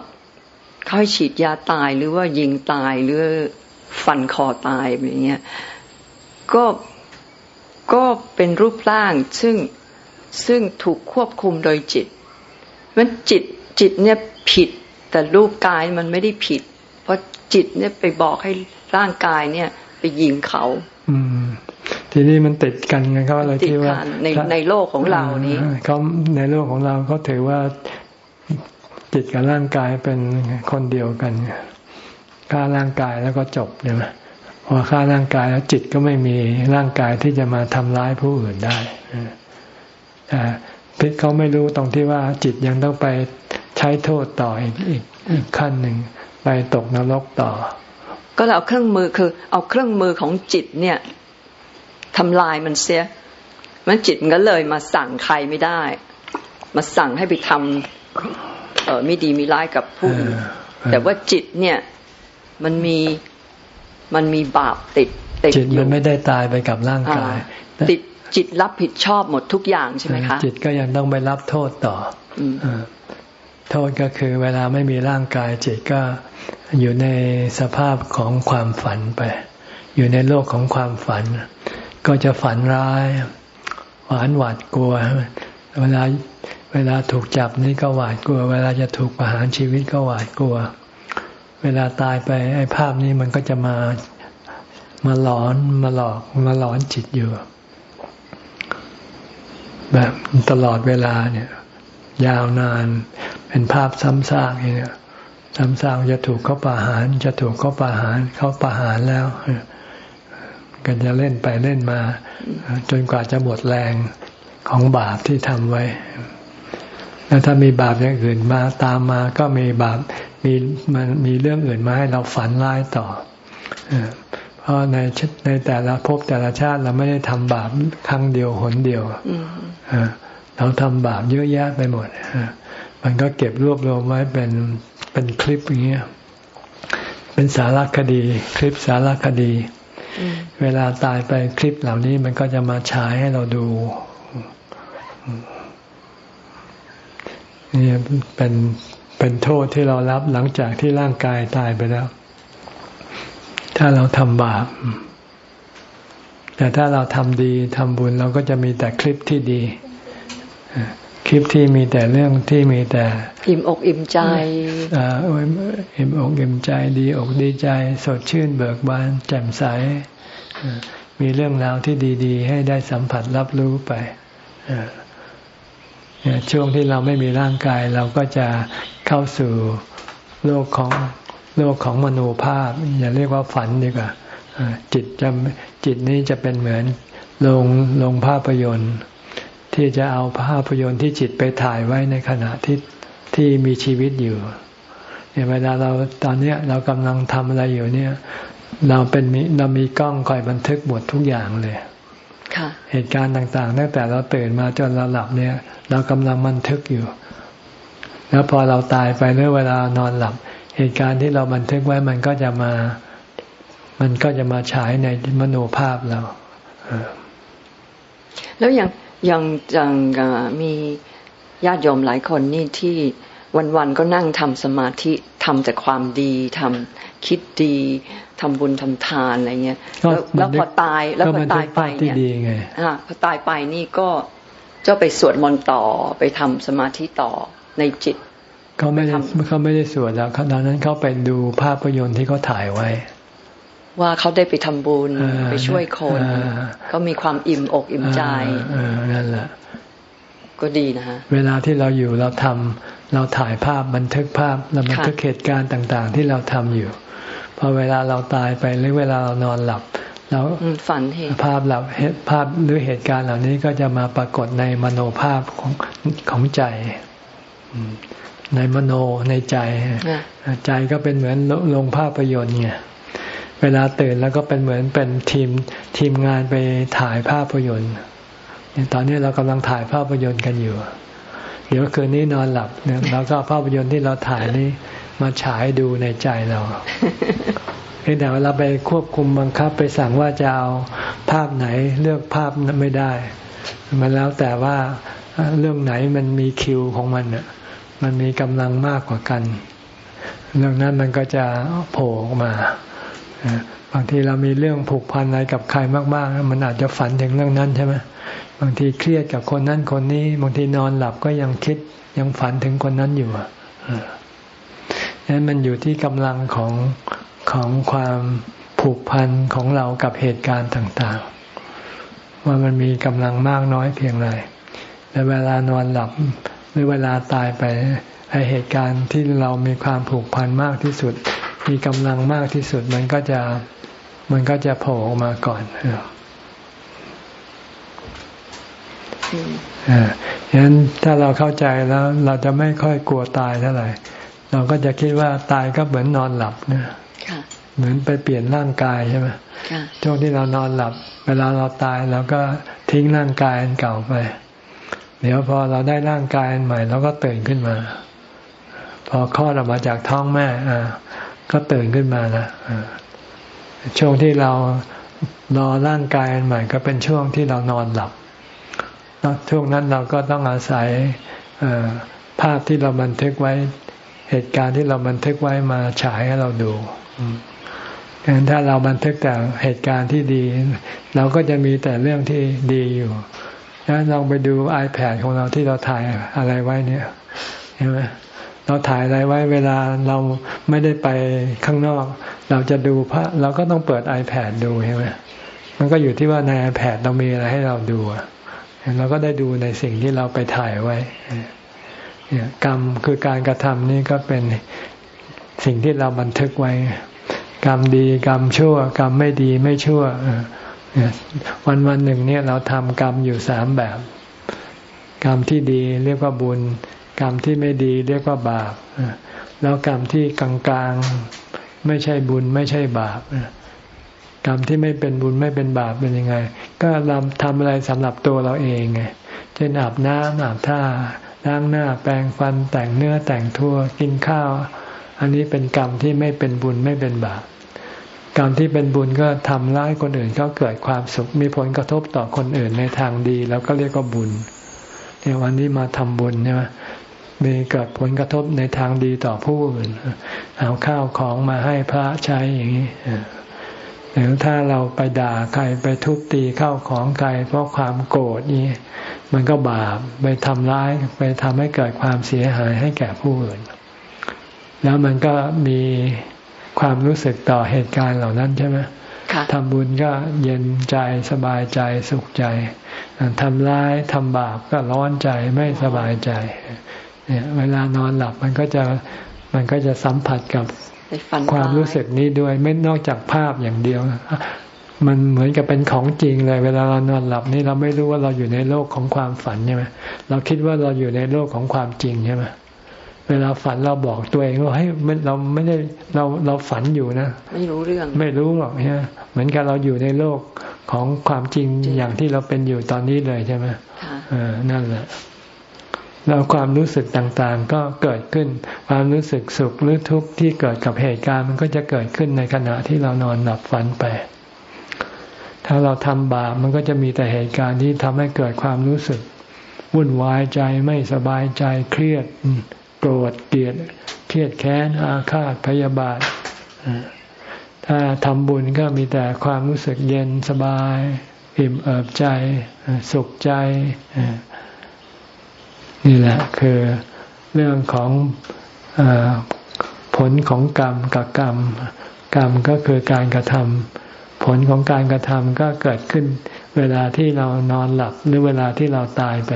เขาให้ฉีดยาตายหรือว่ายิงตายหรือ ฟันคอตายอย่างเงี้ยก็ก็เป็นรูปร่างซึ่งซึ่งถูกควบคุมโดยจิตมันจิตจิตเนี่ยผิด แต่รูปกายมันไม่ได้ผิด เพราะจิตเนี่ยไปบอกให้ร่างกายเนี่ย ไปยิงเขา อืมทีนี้มันติดกันไงเขาเลยที่ว่าในในโลกของเรานี้เขาในโลกของเราเขาถือว่าจิตกับร่างกายเป็นคนเดียวกัน ฆ่าร่างกายแล้วก็จบใช่ไหมพอฆ่าร่างกายแล้วจิตก็ไม่มีร่างกายที่จะมาทำร้ายผู้อื่นได้แต่พิษเขาไม่รู้ตรงที่ว่าจิตยังต้องไปใช้โทษต่ออีกอีกขั้นหนึ่งไปตกนรกต่อ ก็เราเอาเครื่องมือคือ เอาเครื่องมือของจิตเนี่ยทำลายมันเสียมันจิตมันก็เลยมาสั่งใครไม่ได้ มาสั่งให้ไปทำเออไม่ดีมีร้ายกับผู้อื่นแต่ว่าจิตเนี่ย มันมีมันมีบาปติดติดจิตมันไม่ได้ตายไปกับร่างกายติดจิตรับผิดชอบหมดทุกอย่างใช่ไหมคะ จิตก็ยังต้องไปรับโทษต่อโทษก็คือเวลาไม่มีร่างกายจิตก็อยู่ในสภาพของความฝันไป อยู่ในโลกของความฝัน ก็จะฝันร้าย หวานหวาดกลัว เวลาเวลาถูกจับนี่ก็หวาดกลัว เวลาจะถูกประหารชีวิตก็หวาดกลัว เวลาตายไปไอ้ภาพนี้มันก็จะมามาหลอนมาหลอกมาหลอนจิตอยู่ แบบตลอดเวลาเนี่ย ยาวนานเป็นภาพซ้ำซากอย่างเนี่ยซ้ำซากจะถูกเขาประหาร จะถูกเขาประหารเขาประหารแล้วก็จะเล่นไปเล่นมา จนกว่าจะหมดแรงของบาปที่ทำไว้ แล้วถ้ามีบาปอย่างอื่นมาตามมาก็มีบาป มีมันมีเรื่องอื่นมาให้เราฝันร้ายต่อเพราะในในแต่ละภพแต่ละชาติเราไม่ได้ทำบาปครั้งเดียวหนเดียวเราทำบาปเยอะแยะไปหมดมันก็เก็บรวบรวมไว้เป็นเป็นคลิปอย่างเงี้ยเป็นสารคดี คลิปสารคดี เวลาตายไปคลิปเหล่านี้มันก็จะมาฉายให้เราดูนี่เป็น เป็นโทษที่เรารับหลังจากที่ร่างกายตายไปแล้ว ถ้าเราทำบาป แต่ถ้าเราทำดีทำบุญเราก็จะมีแต่คลิปที่ดี คลิปที่มีแต่เรื่องที่มีแต่ อิ่มอกอิ่มใจอ่าอิ่มอกอิ่มใจดีอกดีใจ สดชื่นเบิกบาน แจ่มใส มีเรื่องราวที่ดีๆ ให้ได้สัมผัสรับรู้ไปช่วงที่เราไม่มีร่างกายเราก็จะ เข้าสู่โลกของโลกของมโนภาพ อย่าเรียกว่าฝันดีกว่าจิตจะจิตนี้จะเป็นเหมือนลงลงภาพยนตร์ ที่จะเอาภาพยนตร์ที่จิตไปถ่ายไว้ในขณะที่ที่มีชีวิตอยู่เนี่ยเวลาเราตอนนี้เรากำลังทำอะไรอยู่เนี่ย เราเป็นมีเรามีกล้องคอยบันทึกหมดทุกอย่างเลยเหตุการณ์ต่างๆตั้งแต่เราตื่นมาจนเราหลับเนี่ย เรากำลังบันทึกอยู่ แล้วพอเราตายไปหรือเวลานอนหลับ เหตุการณ์ที่เราบันทึกไว้มันก็จะมา มันก็จะมาฉายในมโนภาพเราแล้วอย่างอย่างอย่างมีญาติโยมหลายคนนี่ที่วันๆก็นั่งทำสมาธิทำแต่ความดีทำคิดดีทำบุญทำทานอะไรเงี้ยแล้วพอตายแล้วพอตายไปเนี่ยพอตายไปนี่ก็จะไปสวดมนต์ต่อไปทำสมาธิต่อ ในจิตเขาไม่ได้เขาไม่ได้สวดแล้วตอนนั้นเขาไปดูภาพยนตร์ที่เขาถ่ายไว้ ว่าเขาได้ไปทำบุญไปช่วยคนก็มีความอิ่มอกอิ่มใจนั่นแหละก็ดีนะฮะเวลาที่เราอยู่เราทำเราถ่ายภาพบันทึกภาพเราบันทึกเหตุการณ์ต่าง ๆ ที่เราทำอยู่พอเวลาเราตายไปหรือเวลาเรานอนหลับแล้วฝันเห็นภาพหลับภาพหรือเหตุการณ์เหล่านี้ก็จะมาปรากฏในมโนภาพของของใจ ในมโนในใจ ใจก็เป็นเหมือนลงภาพยนตร์ไงเวลาตื่นแล้วก็เป็นเหมือนเป็นทีมทีมงานไปถ่ายภาพยนตร์ตอนนี้เรากำลังถ่ายภาพยนตร์กันอยู่ เดี๋ยวคืนนี้นอนหลับเนี่ยแล้วก็ภาพยนตร์ที่เราถ่ายนี้มาฉายดูในใจเราเพียงแต่เวลาไปควบคุมบังคับไปสั่งว่าจะเอาภาพไหนเลือกภาพนั้นไม่ได้ มันแล้วแต่ว่าเรื่องไหนมันมีคิวของมันอะ มันมีกำลังมากกว่ากัน เรื่องนั้นมันก็จะโผล่ออกมาบางทีเรามีเรื่องผูกพันอะไรกับใครมากๆ มันอาจจะฝันถึงเรื่องนั้นใช่ไหมบางทีเครียดกับคนนั้นคนนี้ บางทีนอนหลับก็ยังคิดยังฝันถึงคนนั้นอยู่อะนั้นมันอยู่ที่กำลังของของความผูกพันของเรากับเหตุการณ์ต่าง ๆ ว่ามันมีกำลังมากน้อยเพียงไรแต่เวลานอนหลับ หรือเวลาตายไปไอเหตุการณ์ที่เรามีความผูกพันมากที่สุด มีกำลังมากที่สุด มันก็จะมันก็จะโผล่ออกมาก่อนอ่าฉะนั้นถ้าเราเข้าใจแล้วเราจะไม่ค่อยกลัวตายเท่าไหร่ เราก็จะคิดว่าตายก็เหมือนนอนหลับเนี่ยเหมือนไปเปลี่ยนร่างกายใช่ไหมช่วงที่เรานอนหลับ เวลาเราตายเราก็ทิ้งร่างกายอันเก่าไป เดี๋ยวพอเราได้ร่างกายอันใหม่เราก็ตื่นขึ้นมา พอคลอดออกมาจากท้องแม่อ่าก็ตื่นขึ้นมาละช่วงที่เรารอร่างกายอันใหม่ ก็เป็นช่วงที่เรานอนหลับช่วงนั้นเราก็ต้องอาศัยภาพที่เราบันทึกไว้ เหตุการณ์ที่เราบันทึกไว้มาฉายให้เราดูดังนั้นถ้าเราบันทึกแต่เหตุการณ์ที่ดี เราก็จะมีแต่เรื่องที่ดีอยู่ ล้วลองไปดู iPad ของเราที่เราถ่ายอะไรไว้เนี่ยเห็นไหมเราถ่ายอะไรไว้เวลาเราไม่ได้ไปข้างนอก เราจะดูพระเราก็ต้องเปิด iPad ดูใช่ไหมมันก็อยู่ที่ว่าใน iPad เรามีอะไรให้เราดูเราก็ได้ดูในสิ่งที่เราไปถ่ายไว้กรรมคือการกระทำนี่ก็เป็นสิ่งที่เราบันทึกไว้ กรรมดีกรรมชั่ว กรรมไม่ดีไม่ชั่ว วันวันหนึ่งเนี่ยเราทำกรรมอยู่สามแบบ กรรมที่ดีเรียกว่าบุญ กรรมที่ไม่ดีเรียกว่าบาปแล้วกรรมที่กลางๆไม่ใช่บุญไม่ใช่บาปกรรมที่ไม่เป็นบุญไม่เป็นบาปเป็นยังไง ก็เราทำอะไรสำหรับตัวเราเองไงเช่นอาบน้ำอาบท่าล้างหน้าแปรงฟันแต่งเนื้อแต่งทั่วกินข้าว อันนี้เป็นกรรมที่ไม่เป็นบุญไม่เป็นบาป กรรมที่เป็นบุญก็ทำร้ายคนอื่นเขาเกิดความสุข มีผลกระทบต่อคนอื่นในทางดี แล้วก็เรียกว่าบุญเนี่ยวันนี้มาทำบุญใช่ไหมมีเกิดผลกระทบในทางดีต่อผู้อื่นเอาข้าวของมาให้พระใช้อย่างนี้หรือถ้าเราไปด่าใครไปทุบตีเข้าของใครเพราะความโกรธนี่มันก็บาปไปทำร้ายไปทำให้เกิดความเสียหายให้แก่ผู้อื่น แล้วมันก็มี ความรู้สึกต่อเหตุการณ์เหล่านั้นใช่ไหมทำบุญก็เย็นใจสบายใจสุขใจทำร้ายทำบาปก็ร้อนใจไม่สบายใจเนี่ยเวลานอนหลับมันก็จะมันก็จะสัมผัสกับความรู้สึกนี้ด้วยไม่นอกจากภาพอย่างเดียว มันเหมือนกับเป็นของจริงเลย เวลาเรานอนหลับนี่เราไม่รู้ว่าเราอยู่ในโลกของความฝันใช่ไหมเราคิดว่าเราอยู่ในโลกของความจริงใช่ไหม เวลาฝันเราบอกตัวเองว่าเฮ้ยเราไม่ได้เราเราฝันอยู่นะ ไม่รู้เรื่อง ไม่รู้หรอกเนี่ยเหมือนกับเราอยู่ในโลกของความจริงอย่างที่เราเป็นอยู่ตอนนี้เลยใช่ไหมอ่านั่นแหละแล้วความรู้สึกต่างๆ ก็เกิดขึ้น ความรู้สึกสุขหรือทุกข์ที่เกิดกับเหตุการณ์มันก็จะเกิดขึ้นในขณะที่เรานอนหลับฝันไป ถ้าเราทำบาปมันก็จะมีแต่เหตุการณ์ที่ทำให้เกิดความรู้สึก วุ่นวายใจไม่สบายใจเครียด โกรธเกลียดเครียดแค้นอาฆาตพยาบาท ถ้าทำบุญก็มีแต่ความรู้สึกเย็นสบาย อิ่มเอิบใจ สุขใจ นี่แหละคือเรื่องของอผลของกรรมกับกรรม กรรมก็คือการกระทำผลของการกระทำก็เกิดขึ้น เวลาที่เรานอนหลับหรือเวลาที่เราตายไป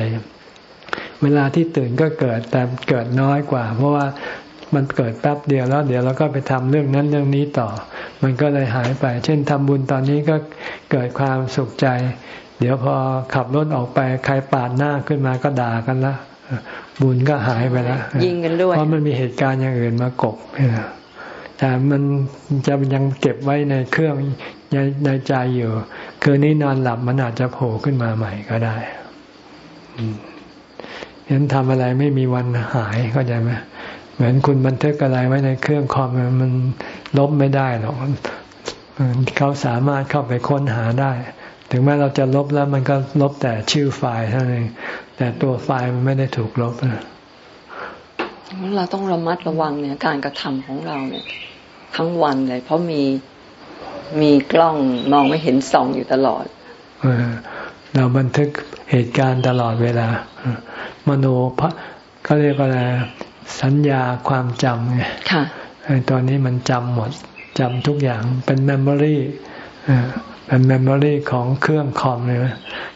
เวลาที่ตื่นก็เกิดแต่เกิดน้อยกว่า เพราะว่ามันเกิดแป๊บเดียวแล้ว เดี๋ยวเราก็ไปทำเรื่องนั้นเรื่องนี้ต่อ มันก็เลยหายไป เช่นทำบุญตอนนี้ก็เกิดความสุขใจ เดี๋ยวพอขับรถออกไปใครปาดหน้าขึ้นมาก็ด่ากันละบุญก็หายไปแล้วยิงกันด้วยเพราะมันมีเหตุการณ์อย่างอื่นมากบแต่มันจะยังเก็บไว้ในเครื่องในใจอยู่ คืนนี้นอนหลับมันอาจจะโผล่ขึ้นมาใหม่ก็ได้ ฉะนั้นทำอะไรไม่มีวันหายเข้าใจไหมเหมือนคุณบันทึกอะไรไว้ในเครื่องคอมมันลบไม่ได้หรอกเขาสามารถเข้าไปค้นหาได้ ถึงแม้เราจะลบแล้วมันก็ลบแต่ชื่อไฟล์เท่านั้นแต่ตัวไฟล์มันไม่ได้ถูกลบนะเราต้องระมัดระวังเนี่ยการกระทำของเราเนี่ย ทั้งวันเลย เพราะมีมีกล้องมองไม่เห็นส่องอยู่ตลอด เราบันทึกเหตุการณ์ตลอดเวลา มโนพระเขาเรียกว่าอะไรสัญญาความจำไงตอนนี้มันจำหมดจำทุกอย่างเป็น memory เป็น memory ของเครื่องคอมเลย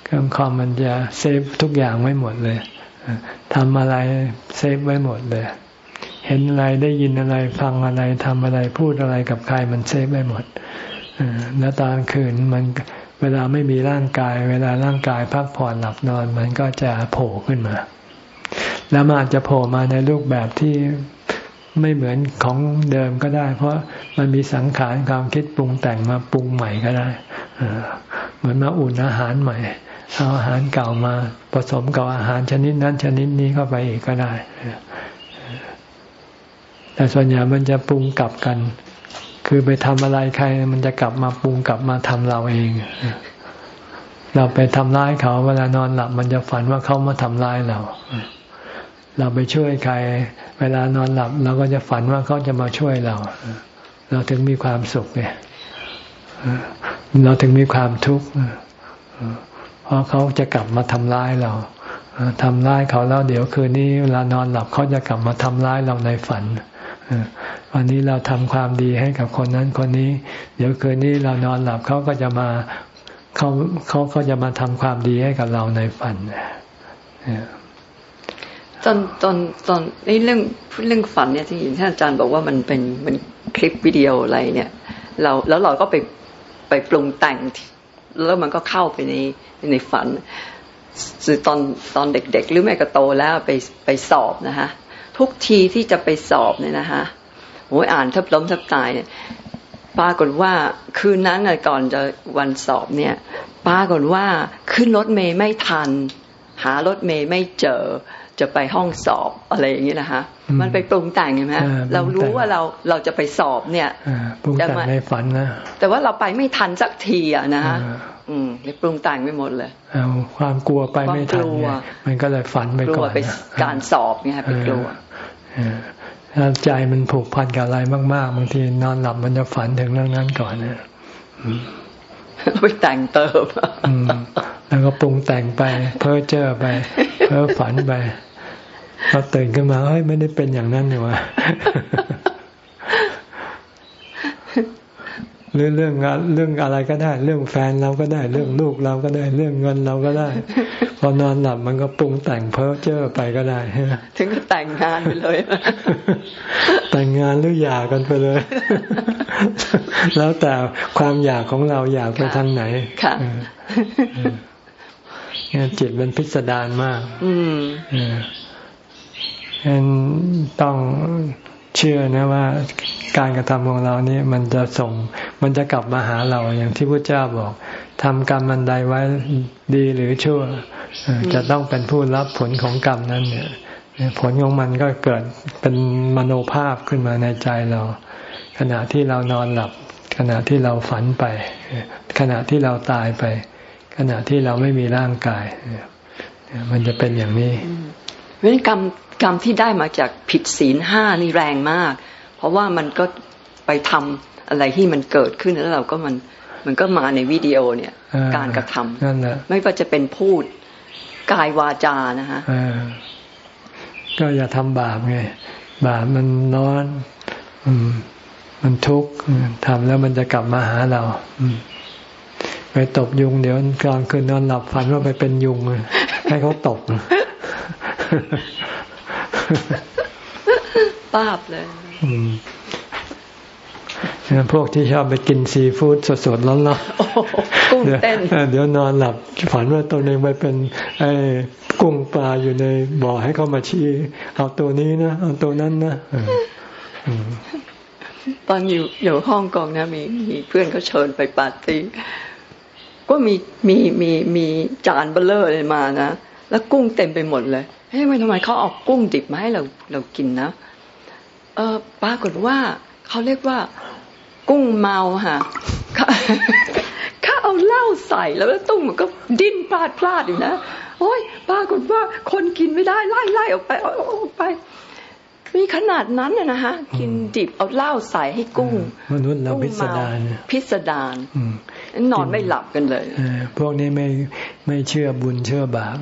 เครื่องคอมมันจะ save ทุกอย่างไว้หมดเลยทำอะไร save ไว้หมดเลย เห็นอะไรได้ยินอะไรฟังอะไรทำอะไรพูดอะไรกับใครมัน save ไว้หมดแล้วตอนคืนมันเวลาไม่มีร่างกาย เวลาร่างกายพักผ่อนหลับนอนมันก็จะโผล่ขึ้นมา แล้วมันอาจจะโผล่มาในรูปแบบที่ไม่เหมือนของเดิมก็ได้ เพราะมันมีสังขารความคิดปรุงแต่งมาปรุงใหม่ก็ได้เหมือนมาอุ่นอาหารใหม่ เอาอาหารเก่ามาผสมกับอาหารชนิดนั้นชนิดนี้เข้าไปอีกก็ได้แต่ส่วนใหญ่มันจะปรุงกลับกัน คือไปทำอะไรใคร มันจะกลับมาปรุงกลับมาทำเราเอง เราไปทำร้ายเขา เวลานอนหลับ มันจะฝันว่าเขามาทำร้ายเรา เราไปช่วยใคร เวลานอนหลับ เราก็จะฝันว่าเขาจะมาช่วยเรา เราถึงมีความสุขเนี่ยเราถึงมีความทุกข์เพราะเขาจะกลับมาทำร้ายเราทำร้ายเขาแล้วเดี๋ยวคืนนี้เวลานอนหลับเขาจะกลับมาทำร้ายเราในฝันวันนี้เราทำความดีให้กับคนนั้นคนนี้ เดี๋ยวคืนนี้เรานอนหลับเขาก็จะมาเขาเขาเขาจะมาทำความดีให้กับเราในฝัน ตอนตอนตอนในเรื่องเรื่องฝันเนี่ยที่ท่านอาจารย์บอกว่ามันเป็นมันคลิปวิดีโออะไรเนี่ยเราแล้วเราก็ไปไปปรุงแต่ง แล้วมันก็เข้าไปในในฝันคือตอนตอนเด็ก ๆ หรือแม่ก็โตแล้วไปไปสอบนะคะทุกทีที่จะไปสอบเนี่ยนะคะโอ้ยอ่านทับล้มทับตายเนี่ยปรากฏว่าคืนนั้นก่อนจะวันสอบเนี่ยปรากฏว่าขึ้นรถเมย์ไม่ทัน หารถเมย์ไม่เจอ จะไปห้องสอบอะไรอย่างนี้นะคะมันไปปรุงแต่งใช่ไหมเรารู้ว่าเราเราจะไปสอบเนี่ยปรุงแต่งในฝันนะแต่ว่าเราไปไม่ทันสักทีอะนะฮะอืมปรุงแต่งไม่หมดเลยเอาความกลัวไปไม่ทันมันก็เลยฝันไปก่อนไปการสอบเนี่ยไปกลัวถ้าใจมันผูกพันกับอะไรมาก ๆ บางทีนอนหลับมันจะฝันถึงเรื่องนั้นก่อนนะไปแต่งเติมแล้วก็ปรุงแต่งไป เพ้อเจ้อไป เพ้อฝันไป พอตื่นขึ้นมาเฮ้ยไม่ได้เป็นอย่างนั้นเนี่ยวะหรือเรื่องงานเรื่องอะไรก็ได้ เรื่องแฟนเราก็ได้ เรื่องลูกเราก็ได้ เรื่องเงินเราก็ได้ พอนอนหลับมันก็ปรุงแต่งเพ้อเจ้อไปก็ได้ถึงก็แต่งงานไปเลย แต่งงานหรือหย่ากันไปเลย แล้วแต่ความอยากของเราอยากไปทางไหนค่ะจิตมันพิสดารมาก อืม ฉะนั้นต้องเชื่อนะว่าการกระทำของเรานี่มันจะส่ง มันจะกลับมาหาเราอย่างที่พระเจ้าบอกทำกรรมมันใดไว้ดีหรือชั่ว จะต้องเป็นผู้รับผลของกรรมนั้นเนี่ยผลของมันก็เกิดเป็นมโนภาพขึ้นมาในใจเรา ขณะที่เรานอนหลับ ขณะที่เราฝันไป ขณะที่เราตายไป ขณะที่เราไม่มีร่างกายมันจะเป็นอย่างนี้เพราะกรรม กรรมที่ได้มาจากผิดศีลห้านี่แรงมาก เพราะว่ามันก็ไปทำอะไรที่มันเกิดขึ้นแล้วเราก็มันมันก็มาในวิดีโอเนี่ย การกระทำไม่ว่าจะเป็นพูดกายวาจานะฮะก็อย่าทำบาปไง บาปมันน้อนอืมมันทุกข์ทำแล้วมันจะกลับมาหาเราไปตบยุงเดี๋ยวกลางคืนนอนหลับฝันว่าไปเป็นยุง ให้เขาตบ ป้าบเลยพวกที่ชอบไปกินซีฟู้ดสดๆร้อนๆกุ้งเต้นเดี๋ยวนอนหลับฝันว่าตัวเองไปเป็น ไอ้กุ้งปลาอยู่ในบ่อให้เขามาชี้ เอาตัวนี้นะ เอาตัวนั้นนะตอนอยู่อยู่ฮ่องกงนะมีมีเพื่อนเขาเชิญไปปาร์ตี้ก็มีมีมีมีจานเบ้อเร่อเลยมานะ แล้วกุ้งเต็มไปหมดเลยเฮ้ยไม่ทำไมเขาเอากุ้งดิบมาให้เราเรากินนะเออปรากฏว่าเขาเรียกว่า กุ้งเมาค่ะเขาเอาเหล้าใส่แล้วกุ้งมันก็ดิ้นพราดพราดอยู่นะโอ้ยปรากฏว่าคนกินไม่ได้ไล่ไล่ออกไปออกไปมีขนาดนั้นนะฮะกินดิบเอาเหล้าใส่ให้กุ้ง มนุษย์เราพิสดารพิสดาร นอนไม่หลับกันเลยพวกนี้ไม่ไม่เชื่อบุญเชื่อบาป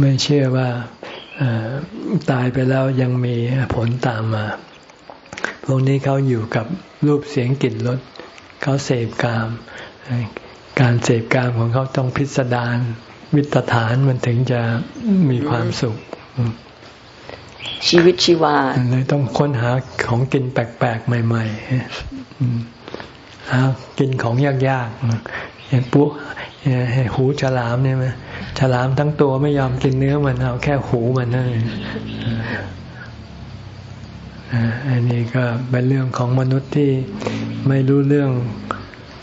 ไม่เชื่อว่าตายไปแล้วยังมีผลตามมา พวกนี้เขาอยู่กับรูปเสียงกลิ่นรสเขาเสพกาม การเสพกามของเขาต้องพิสดารวิตฐานมันถึงจะมีความสุข ชีวิตชีวาเลยต้องค้นหาของกินแปลกๆ ใหม่ๆหา กินของยากๆอย่างปุ๊หูฉลามเนี่ยไหมฉลามทั้งตัวไม่ยอมกินเนื้อมันเอาแค่หูมันนั่นเองอันนี้ก็เป็นเรื่องของมนุษย์ที่ไม่รู้เรื่อง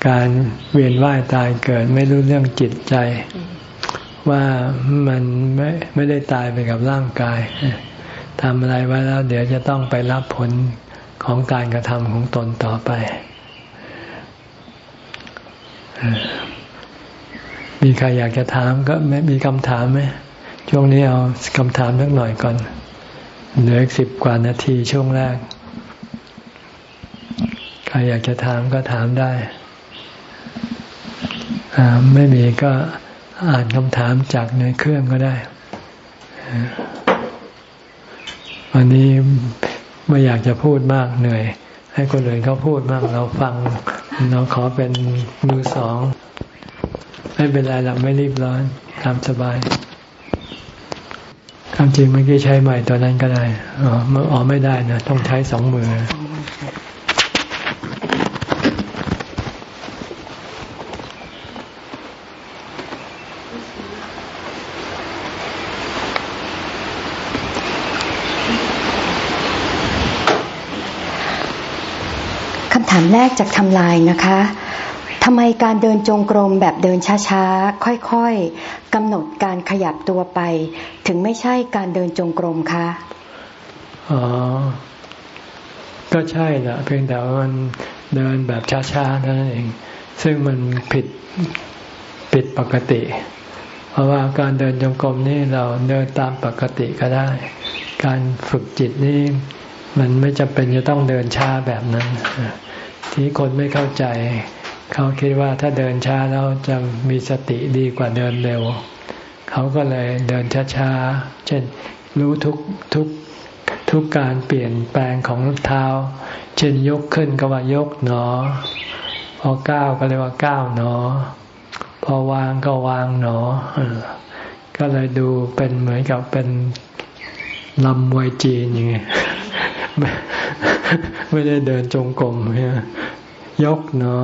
การเวียนว่ายตายเกิด ไม่รู้เรื่องจิตใจ ว่ามันไม่ไม่ได้ตายไปกับร่างกายทำอะไรไว้แล้ว เดี๋ยวจะต้องไปรับผลของการกระทำของตนต่อไป มีใครอยากจะถามก็ไม่มีคำถามไหมช่วงนี้เอาคำถามสักหน่อยก่อน เหลืออีกสิบกว่านาทีช่วงแรก ใครอยากจะถามก็ถามได้ ไม่มีก็อ่านคำถามจากในเครื่องก็ได้ วันนี้ไม่อยากจะพูดมากเหนื่อย ให้คนอื่นเขาพูดมากเราฟัง เราขอเป็นมือสอง ไม่เป็นไรหรอกไม่รีบร้อนทำสบายคำจริงเมื่อกี้ใช้ใหม่ตัวนั้นก็ได้อ๋อออ๋อไม่ได้นะ ต้องใช้สองมือามแรกจากทำลายนะคะทำไมการเดินจงกรมแบบเดินช้าๆ ค่อยๆกำหนดการขยับตัวไป ถึงไม่ใช่การเดินจงกรมคะอ๋อก็ใช่นะเพียงแต่ว่ามันเดินแบบช้าๆนั่นเอง ซึ่งมันผิดผิดปกติ เพราะว่าการเดินจงกรมนี่เราเดินตามปกติก็ได้ การฝึกจิตนี่มันไม่จำเป็นจะต้องเดินช้าแบบนั้น ที่คนไม่เข้าใจ เขาคิดว่าถ้าเดินช้าแล้วจะมีสติดีกว่าเดินเร็ว เขาก็เลยเดินช้าๆ เช่นรู้ทุกทุกทุกการเปลี่ยนแปลงของเท้า เช่นยกขึ้นก็ว่ายกหนอ พอก้าวก็เรียกว่าก้าวหนอ พอวางก็วางหนอ ก็เลยดูเป็นเหมือนกับเป็นลำมวยจีนอย่างเงี้ย ไม่ได้เดินจงกรมเฮียกหนอ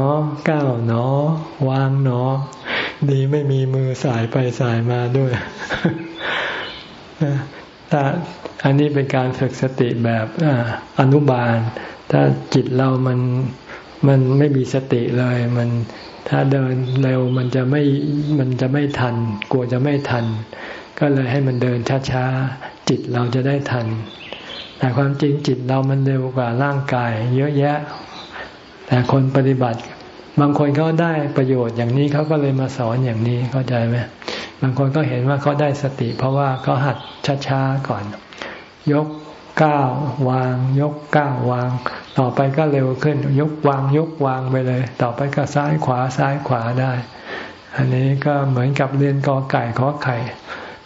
ก้าวหนอ วางหนอ ดีไม่มีมือสายไปสายมาด้วยถ้าอันนี้เป็นการฝึกสติแบบอนุบาล ถ้าจิตเรามันมันไม่มีสติเลย มันถ้าเดินเร็วมันจะไม่มันจะไม่ทัน กลัวจะไม่ทัน ก็เลยให้มันเดินช้าๆ จิตเราจะได้ทัน แต่ความจริงจิตเรามันเร็วกว่าร่างกาย เยอะแยะ แต่คนปฏิบัติ บางคนเขาได้ประโยชน์อย่างนี้เขาก็เลยมาสอนอย่างนี้เข้าใจไหมบางคนก็เห็นว่าเขาได้สติ เพราะว่าเขาหัดช้าๆก่อน ยกก้าววาง ยกก้าววาง ต่อไปก็เร็วขึ้น ยกวาง ยกวางไปเลย ต่อไปก็ซ้ายขวาซ้ายขวาได้ อันนี้ก็เหมือนกับเรียนกอไก่ขอไข่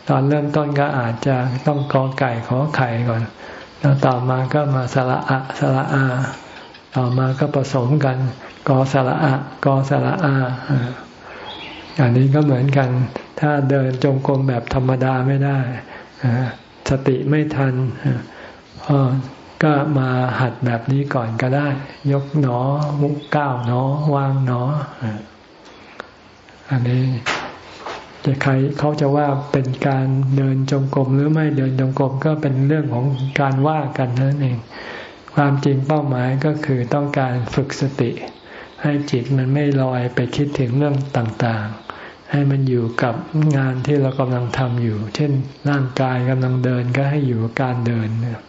ตอนเริ่มต้นก็อาจจะต้องกอไก่ขอไข่ก่อน แล้วต่อมาก็มาสระอะสระอา ต่อมาก็ผสมกันกอสระอะกอสระอาอันนี้ก็เหมือนกัน ถ้าเดินจงกรมแบบธรรมดาไม่ได้สติไม่ทันก็มาหัดแบบนี้ก่อนก็ได้ ยกหนอมุกก้าวหนอวางหนออันนี้ จะใครเขาจะว่าเป็นการเดินจงกรมหรือไม่เดินจงกรมก็เป็นเรื่องของการว่ากันนั่นเอง ความจริงเป้าหมายก็คือต้องการฝึกสติ ให้จิตมันไม่ลอยไปคิดถึงเรื่องต่างๆ ให้มันอยู่กับงานที่เรากำลังทำอยู่ เช่นร่างกายกำลังเดินก็ให้อยู่กับการเดินเนี่ย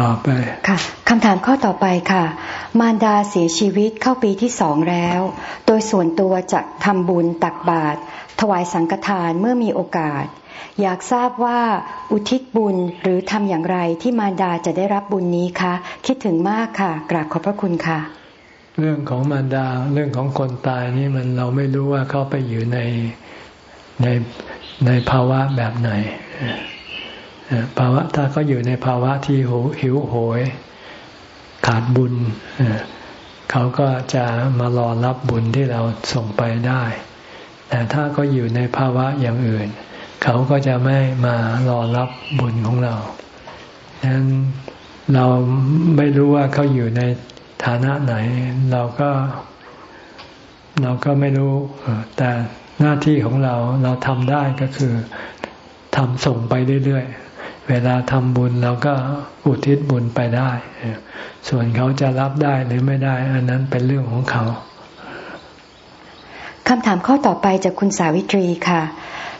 ต่อไปค่ะคำถามข้อต่อไปค่ะ มารดาเสียชีวิตเข้าปีที่สองแล้ว โดยส่วนตัวจะทำบุญตักบาตรถวายสังฆทานเมื่อมีโอกาส อยากทราบว่าอุทิศบุญหรือทำอย่างไรที่มารดาจะได้รับบุญนี้คะ คิดถึงมากค่ะ กราบขอบพระคุณค่ะ เรื่องของมารดาเรื่องของคนตายนี่มันเราไม่รู้ว่าเขาไปอยู่ในในในภาวะแบบไหน ภาวะถ้าเขาอยู่ในภาวะที่หหิวโหย ขาดบุญ เขาก็จะมารอรับบุญที่เราส่งไปได้ แต่ถ้าเขาอยู่ในภาวะอย่างอื่น เขาก็จะไม่มารอรับบุญของเราดังนั้นเราไม่รู้ว่าเขาอยู่ในฐานะไหน เราก็เราก็ไม่รู้ แต่หน้าที่ของเราเราทำได้ก็คือทำส่งไปเรื่อย ๆ เวลาทำบุญเราก็อุทิศบุญไปได้ ส่วนเขาจะรับได้หรือไม่ได้ อันนั้นเป็นเรื่องของเขาคำถามข้อต่อไปจากคุณสาวิตรีค่ะ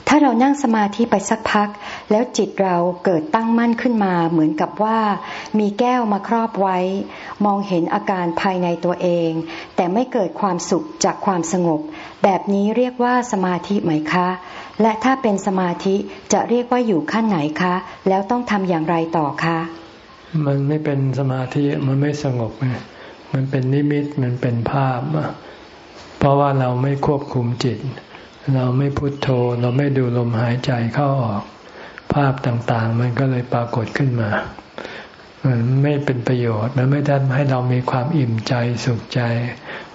ถ้าเรานั่งสมาธิไปสักพัก แล้วจิตเราเกิดตั้งมั่นขึ้นมาเหมือนกับว่า มีแก้วมาครอบไว้ มองเห็นอาการภายในตัวเอง แต่ไม่เกิดความสุขจากความสงบ แบบนี้เรียกว่าสมาธิไหมคะ และถ้าเป็นสมาธิจะเรียกว่าอยู่ขั้นไหนคะ แล้วต้องทำอย่างไรต่อคะ มันไม่เป็นสมาธิมันไม่สงบไงมันเป็นนิมิตมันเป็นภาพ เพราะว่าเราไม่ควบคุมจิต เราไม่พุโทโธ เราไม่ดูลมหายใจเข้าออก ภาพต่างๆ มันก็เลยปรากฏขึ้นมา มันไม่เป็นประโยชน์ มันไม่ทำให้เรามีความอิ่มใจสุขใจ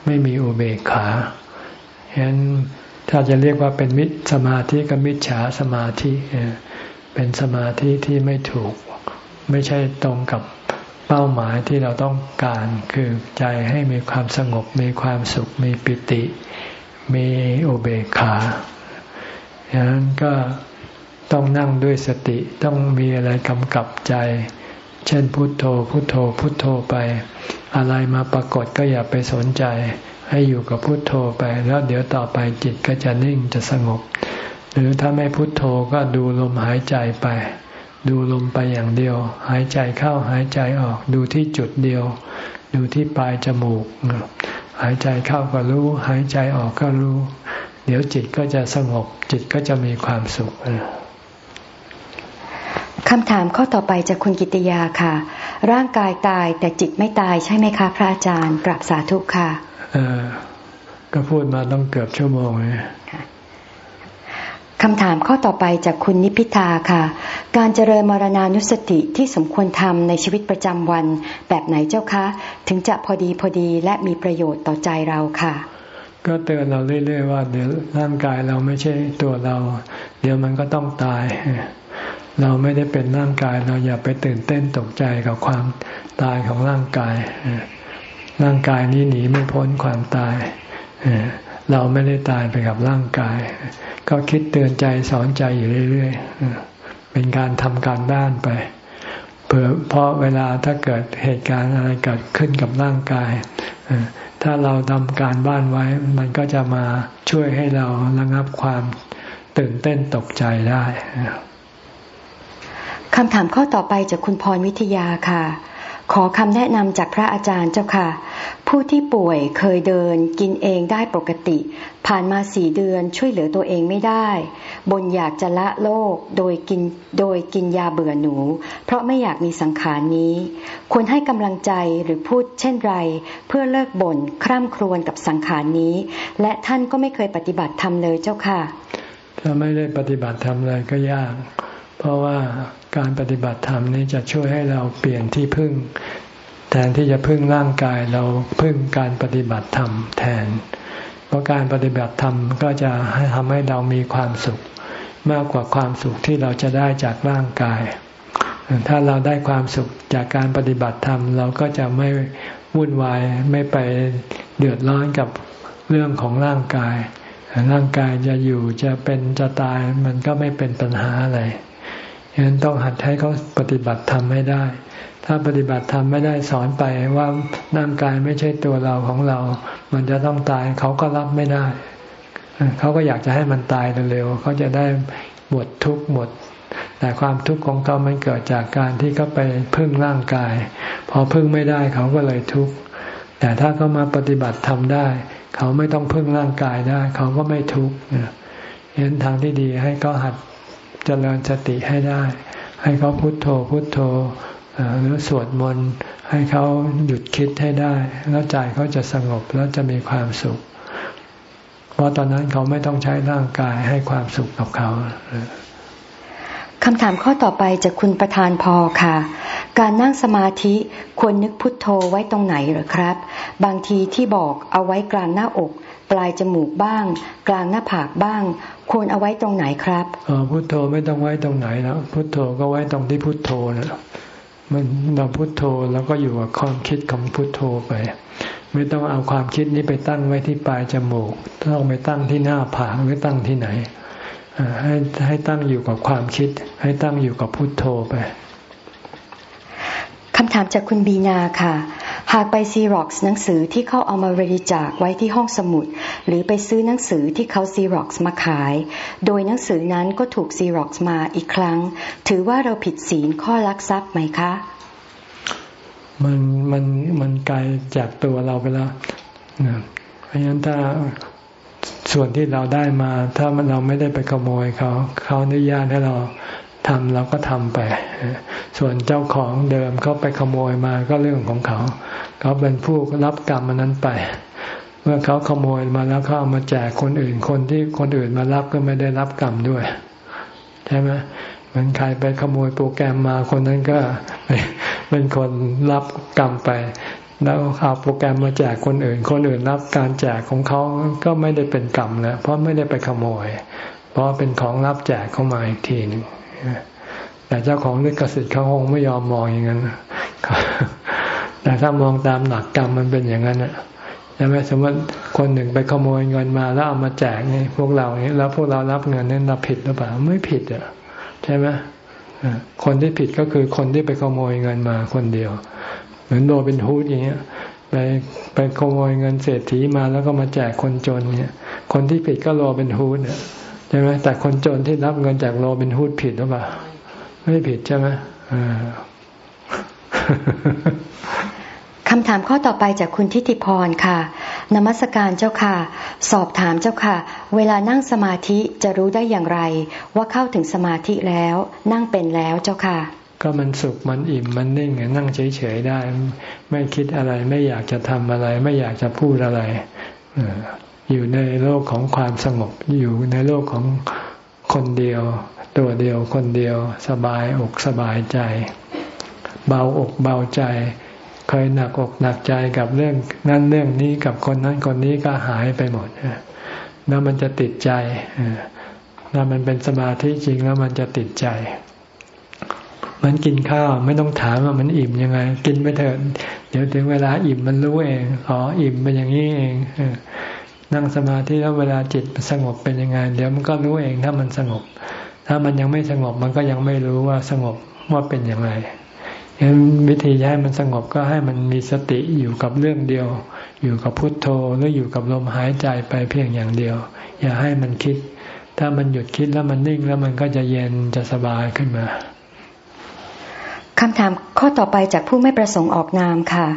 ไม่มีอุเบกขาฉะนั้น ถ้าจะเรียกว่าเป็นมิจสมาธิกับมิจฉาสมาธิเป็นสมาธิที่ไม่ถูก ไม่ใช่ตรงกับเป้าหมายที่เราต้องการคือใจให้มีความสงบมีความสุข มีปิติ มีอุเบกขาอย่างนั้นก็ต้องนั่งด้วยสติต้องมีอะไรกำกับใจ เช่นพุโทโธพุโทโธพุโทโธไป อะไรมาปรากฏก็อย่าไปสนใจ ให้อยู่กับพุโทโธไป แล้วเดี๋ยวต่อไปจิตก็จะนิ่งจะสงบ หรือถ้าไม่พุโทโธก็ดูลมหายใจไป ดูลมไปอย่างเดียว หายใจเข้าหายใจออก ดูที่จุดเดียว ดูที่ปลายจมูก หายใจเข้าก็รู้ หายใจออกก็รู้ เดี๋ยวจิตก็จะสงบ จิตก็จะมีความสุขคำถามข้อต่อไปจากคุณกิติยาค่ะ ร่างกายตายแต่จิตไม่ตายใช่ไหมคะพระอาจารย์กราบสาธุค่ะ ก็พูดมาต้องเกือบชั่วโมงเลยคำถามข้อต่อไปจากคุณนิพิทาค่ะ การเจริญมรณานุสติที่สมควรทำในชีวิตประจำวันแบบไหนเจ้าคะ ถึงจะพอดีพอดีและมีประโยชน์ต่อใจเราค่ะ ก็เตือนเราเรื่อยๆว่า เดี๋ยวร่างกายเราไม่ใช่ตัวเรา เดี๋ยวมันก็ต้องตาย เราไม่ได้เป็นร่างกายเราอย่าไปตื่นเต้นตกใจกับความตายของร่างกาย ร่างกายนี้หนีไม่พ้นความตาย เราไม่ได้ตายไปกับร่างกาย ก็คิดเตือนใจสอนใจอยู่เรื่อยๆ เป็นการทำการบ้านไปเผื่อเพราะเวลาถ้าเกิดเหตุการณ์อะไรเกิดขึ้นกับร่างกาย ถ้าเราทำการบ้านไว้ มันก็จะมาช่วยให้เราระงับความตื่นเต้นตกใจได้คำถามข้อต่อไปจากคุณพรวิทยาค่ะ ขอคำแนะนำจากพระอาจารย์เจ้าค่ะ ผู้ที่ป่วยเคยเดินกินเองได้ปกติ ผ่านมาสี่เดือนช่วยเหลือตัวเองไม่ได้ บนอยากจะละโลกโดยกินโดยกินยาเบื่อหนู เพราะไม่อยากมีสังขารนี้ ควรให้กำลังใจหรือพูดเช่นไร เพื่อเลิกบ่นคร่ำครวญกับสังขารนี้ และท่านก็ไม่เคยปฏิบัติทำเลยเจ้าค่ะ ถ้าไม่ได้ปฏิบัติทำเลยก็ยาก เพราะว่า การปฏิบัติธรรมนี้จะช่วยให้เราเปลี่ยนที่พึ่ง แทนที่จะพึ่งร่างกายเราพึ่งการปฏิบัติธรรมแทน เพราะการปฏิบัติธรรมก็จะทำให้เรามีความสุข มากกว่าความสุขที่เราจะได้จากร่างกาย ถ้าเราได้ความสุขจากการปฏิบัติธรรม เราก็จะไม่วุ่นวายไม่ไปเดือดร้อนกับเรื่องของร่างกาย ร่างกายจะอยู่จะเป็นจะตายมันก็ไม่เป็นปัญหาอะไร ฉะนั้นต้องหัดให้เขาปฏิบัติธรรมให้ได้ ถ้าปฏิบัติธรรมไม่ได้สอนไปว่าร่างกายไม่ใช่ตัวเราของเรา มันจะต้องตายเขาก็รับไม่ได้ เขาก็อยากจะให้มันตายเร็วๆเขาจะได้หมดทุกข์หมด แต่ความทุกข์ของเขามันเกิดจากการที่เขาไปพึ่งร่างกาย พอพึ่งไม่ได้เขาก็เลยทุกข์แต่ถ้าเขามาปฏิบัติทำได้ เขาไม่ต้องพึ่งร่างกายได้ เขาก็ไม่ทุกข์เห็นทางที่ดีให้เขาหัด เจริญสติให้ได้ ให้เขาพุโทโธพุโทโธหรือสวดมนต์ให้เขาหยุดคิดให้ได้ แล้วใจเขาจะสงบแล้วจะมีความสุข เพราะตอนนั้นเขาไม่ต้องใช้ร่างกายให้ความสุขกับเขาคำถามข้อต่อไปจากคุณประธานพอค่ะ การนั่งสมาธิควรนึกพุทโธไว้ตรงไหนหรือครับ บางทีที่บอกเอาไว้กลางหน้าอก ปลายจมูกบ้าง กลางหน้าผากบ้าง ควรเอาไว้ตรงไหนครับออพุทโธไม่ต้องไว้ตรงไหนแล้วพุทโธก็ไว้ตรงที่พุทโธนะมันเราพุทโธแล้วก็อยู่กับความคิดของพุทโธไป ไม่ต้องเอาความคิดนี้ไปตั้งไว้ที่ปลายจมูกต้องไปตั้งที่หน้าผากหรือตั้งที่ไหนให้ให้ตั้งอยู่กับความคิด ให้ตั้งอยู่กับพุทโธไป คำถามจากคุณบีนาค่ะ หากไปซีร็อกซ์หนังสือที่เขาเอามาบริจาคไว้ที่ห้องสมุด หรือไปซื้อหนังสือที่เขาซีร็อกซ์มาขาย โดยหนังสือนั้นก็ถูกซีร็อกซ์มาอีกครั้ง ถือว่าเราผิดศีลข้อลักทรัพย์ไหมคะ มันมันมันไกลจากตัวเราไปแล้วเพราะฉะนั้นถ้าส่วนที่เราได้มา ถ้าเราไม่ได้ไปขโมยเขา เขาอนุญาตให้เรา ทำเราก็ทำไป ส่วนเจ้าของเดิมเขาไปขโมยมาก็เรื่องของเขา เขาเป็นผู้รับกรรมมันนั้นไป เมื่อเขาขโมยมาแล้วเขาเอามาแจกคนอื่น คนที่คนอื่นมารับก็ไม่ได้รับกรรมด้วย ใช่ไหมเหมือนใครไปขโมยโปรแกรมมาคนนั้นก็เป็นคนรับกรรมไป แล้วเอาโปรแกรมมาแจกคนอื่น คนอื่นรับการแจกของเขาก็ไม่ได้เป็นกรรมแล้วเพราะไม่ได้ไปขโมย เพราะเป็นของรับแจกเข้ามาอีกทีหนึ่ง แต่เจ้าของลิขสิทธิ์เขาคงไม่ยอมมองอย่างนั้นแต่ถ้ามองตามหลักกรรมมันเป็นอย่างนั้นอะใช่ไหมสมมติคนหนึ่งไปขโมยเงินมาแล้วเอามาแจกนี่พวกเราเนี่ยแล้วพวกเรารับเงินนั้นเราผิดหรือเปล่าไม่ผิดอะใช่ไหมคนที่ผิดก็คือคนที่ไปขโมยเงินมาคนเดียว เหมือนโดเป็นฮูดอย่างเงี้ยไปไปขโมยเงินเศรษฐีมาแล้วก็มาแจกคนจนเนี่ย คนที่ผิดก็โลเป็นฮูดเนี่ย ใช่ไหมแต่คนจนที่รับเงินจากโลเป็นฮูดผิดหรือเปล่า ไม่ผิดใช่ไหมคำถามข้อต่อไปจากคุณทิติพรค่ะ นมัสการเจ้าค่ะ สอบถามเจ้าค่ะ เวลานั่งสมาธิจะรู้ได้อย่างไร ว่าเข้าถึงสมาธิแล้ว นั่งเป็นแล้วเจ้าค่ะ ก็มันสุขมันอิ่มมันนิ่งนั่งเฉยๆได้ ไม่คิดอะไรไม่อยากจะทำอะไร ไม่อยากจะพูดอะไร อยู่ในโลกของความสงบ อยู่ในโลกของคนเดียว ตัวเดียวคนเดียว สบายอกสบายใจ เบาอกเบาใจ เคยหนักอกหนักใจกับเรื่องนั้นเรื่องนี้กับคนนั้นคนนี้ก็หายไปหมดแล้วมันจะติดใจถ้ามันเป็นสมาธิจริงแล้วมันจะติดใจมันกินข้าวไม่ต้องถามว่ามันอิ่มยังไง กินไปเถิดเดี๋ยวถึงเวลาอิ่มมันรู้เองอ๋ออิ่มเป็นอย่างนี้เอง นั่งสมาธิแล้วเวลาจิตสงบเป็นยังไง เดี๋ยวมันก็รู้เองถ้ามันสงบ ถ้ามันยังไม่สงบมันก็ยังไม่รู้ว่าสงบว่าเป็นอย่างไรฉะนั้นวิธีให้มันสงบก็ให้มันมีสติอยู่กับเรื่องเดียว อยู่กับพุทโธหรืออยู่กับลมหายใจไปเพียงอย่างเดียว อย่าให้มันคิด ถ้ามันหยุดคิดแล้วมันนิ่งแล้วมันก็จะเย็นจะสบายขึ้นมาคำถามข้อต่อไปจากผู้ไม่ประสงค์ออกนามค่ะ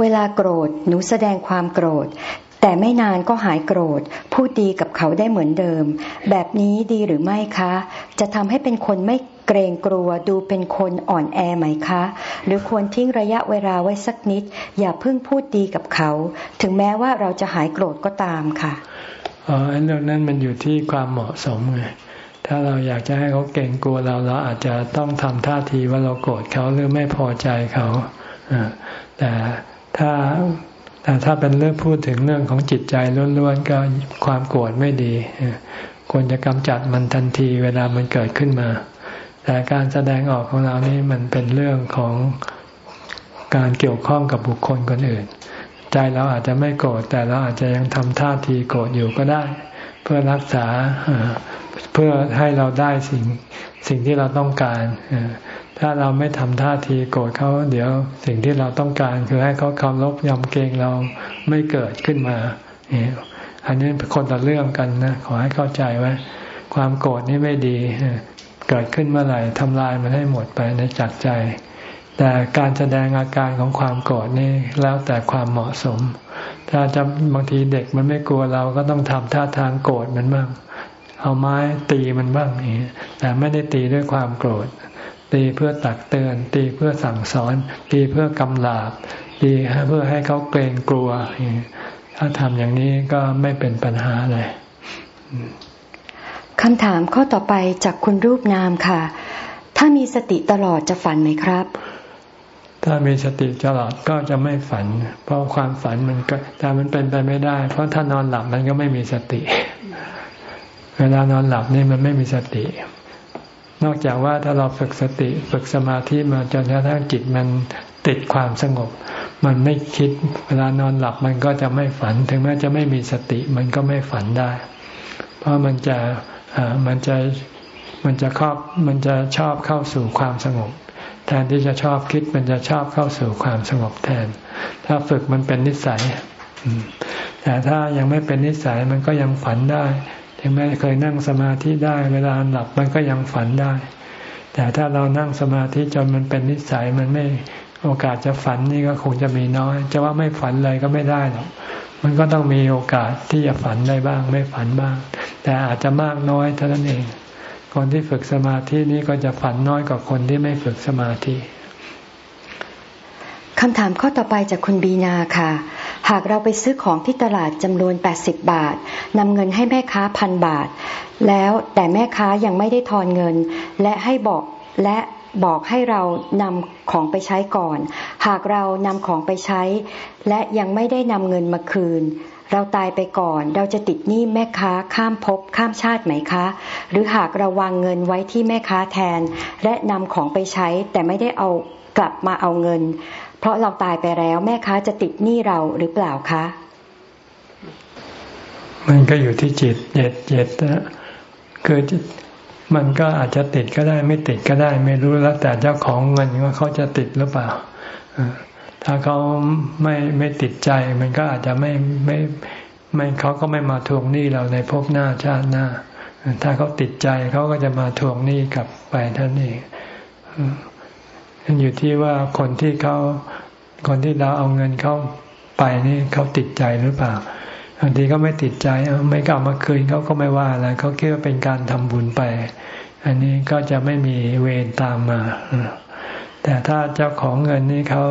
เวลาโกรธหนูแสดงความโกรธ แต่ไม่นานก็หายโกรธ พูดดีกับเขาได้เหมือนเดิม แบบนี้ดีหรือไม่คะ จะทำให้เป็นคนไม่เกรงกลัวดูเป็นคนอ่อนแอไหมคะ หรือควรทิ้งระยะเวลาไว้สักนิด อย่าเพิ่งพูดดีกับเขา ถึงแม้ว่าเราจะหายโกรธก็ตามค่ะอ๋ออันนั้นมันอยู่ที่ความเหมาะสมไงถ้าเราอยากจะให้เขาเก่งกลัวเราเราอาจจะต้องทำท่าทีว่าเราโกรธเขาหรือไม่พอใจเขาแต่ถ้า แต่ถ้าเป็นเรื่องพูดถึงเรื่องของจิตใจล้วนๆก็ความโกรธไม่ดีควรจะกำจัดมันทันทีเวลามันเกิดขึ้นมา แต่การแสดงออกของเรานี่มันเป็นเรื่องของการเกี่ยวข้องกับบุคคลคนอื่น ใจเราอาจจะไม่โกรธแต่เราอาจจะยังทำท่าทีโกรธอยู่ก็ได้ เพื่อรักษาเพื่อให้เราได้สิ่งสิ่งที่เราต้องการ ถ้าเราไม่ทำท่าทีโกรธเขาเดี๋ยวสิ่งที่เราต้องการคือให้เขาเคารพยำเกรงเราไม่เกิดขึ้นมา อันนี้เป็นคนละเรื่องกันนะขอให้เข้าใจไว้ความโกรธนี่ไม่ดีเกิดขึ้นเมื่อไหร่ทำลายมันให้หมดไปในจักใจ แต่การแสดงอาการของความโกรธนี่แล้วแต่ความเหมาะสม ถ้าจะบางทีเด็กมันไม่กลัวเราก็ต้องทำท่าทางโกรธมันบ้างเอาไม้ตีมันบ้างนี่แต่ไม่ได้ตีด้วยความโกรธ ตีเพื่อตักเตือน ตีเพื่อสั่งสอน ตีเพื่อกำลาบ ตีเพื่อให้เขาเกรงกลัว ถ้าทำอย่างนี้ก็ไม่เป็นปัญหาเลยคำถามข้อต่อไปจากคุณรูปนามค่ะ ถ้ามีสติตลอดจะฝันไหมครับ ถ้ามีสติตลอดก็จะไม่ฝัน เพราะความฝันมันก็แต่มันเป็นไปไม่ได้ เพราะถ้านอนหลับมันก็ไม่มีสติ เวลานอนหลับนี่มันไม่มีสติ นอกจากว่าถ้าเราฝึกสติฝึกสมาธิมาจนกระทั่งจิตมันติดความสงบ มันไม่คิดเวลานอนหลับมันก็จะไม่ฝัน ถึงแม้จะไม่มีสติมันก็ไม่ฝันได้ เพราะมันจะมันจะมันจะครอบมันจะชอบเข้าสู่ความสงบ แทนที่จะชอบคิดมันจะชอบเข้าสู่ความสงบแทน ถ้าฝึกมันเป็นนิสัยแต่ถ้ายังไม่เป็นนิสัยมันก็ยังฝันได้ ถึงแม้เคยนั่งสมาธิได้ เวลาหลับมันก็ยังฝันได้ แต่ถ้าเรานั่งสมาธิจนมันเป็นนิสัยมันไม่โอกาสจะฝันนี่ก็คงจะมีน้อย จะว่าไม่ฝันเลยก็ไม่ได้หรอกมันก็ต้องมีโอกาสที่จะฝันได้บ้าง ไม่ฝันบ้าง แต่อาจจะมากน้อยเท่านั้นเอง คนที่ฝึกสมาธินี้ก็จะฝันน้อยกว่าคนที่ไม่ฝึกสมาธิคำถามข้อต่อไปจากคุณบีนาค่ะ หากเราไปซื้อของที่ตลาดจำนวน 80 บาทนำเงินให้แม่ค้าพันบาท แล้วแต่แม่ค้ายังไม่ได้ทอนเงิน และให้บอกและบอกให้เรานำของไปใช้ก่อน หากเรานำของไปใช้ และยังไม่ได้นำเงินมาคืน เราตายไปก่อน เราจะติดหนี้แม่ค้าข้ามภพข้ามชาติไหมคะ หรือหากเราวางเงินไว้ที่แม่ค้าแทน และนำของไปใช้แต่ไม่ได้เอากลับมาเอาเงิน เพราะเราตายไปแล้วแม่ค้าจะติดหนี้เราหรือเปล่าคะ มันก็อยู่ที่จิตเจ็ดเจ็ดนะคือมันก็อาจจะติดก็ได้ไม่ติดก็ได้ ไม่รู้แล้วแต่เจ้าของเงินว่าเขาจะติดหรือเปล่าถ้าเขาไม่ไม่ติดใจ มันก็อาจจะไม่ไม่ไม่เขาก็ไม่มาทวงหนี้เราในภพหน้าชาติหน้า ถ้าเขาติดใจเขาก็จะมาทวงหนี้กลับไปท่านเองมันอยู่ที่ว่าคนที่เขา คนที่เราเอาเงินเขาไปนี่เขาติดใจหรือเปล่าบางทีก็ไม่ติดใจไม่กลับมาคืนเขาก็ไม่ว่าอะไรเขาคิดว่าเป็นการทำบุญไป อันนี้ก็จะไม่มีเวรตามมา แต่ถ้าเจ้าของเงินนี่เขา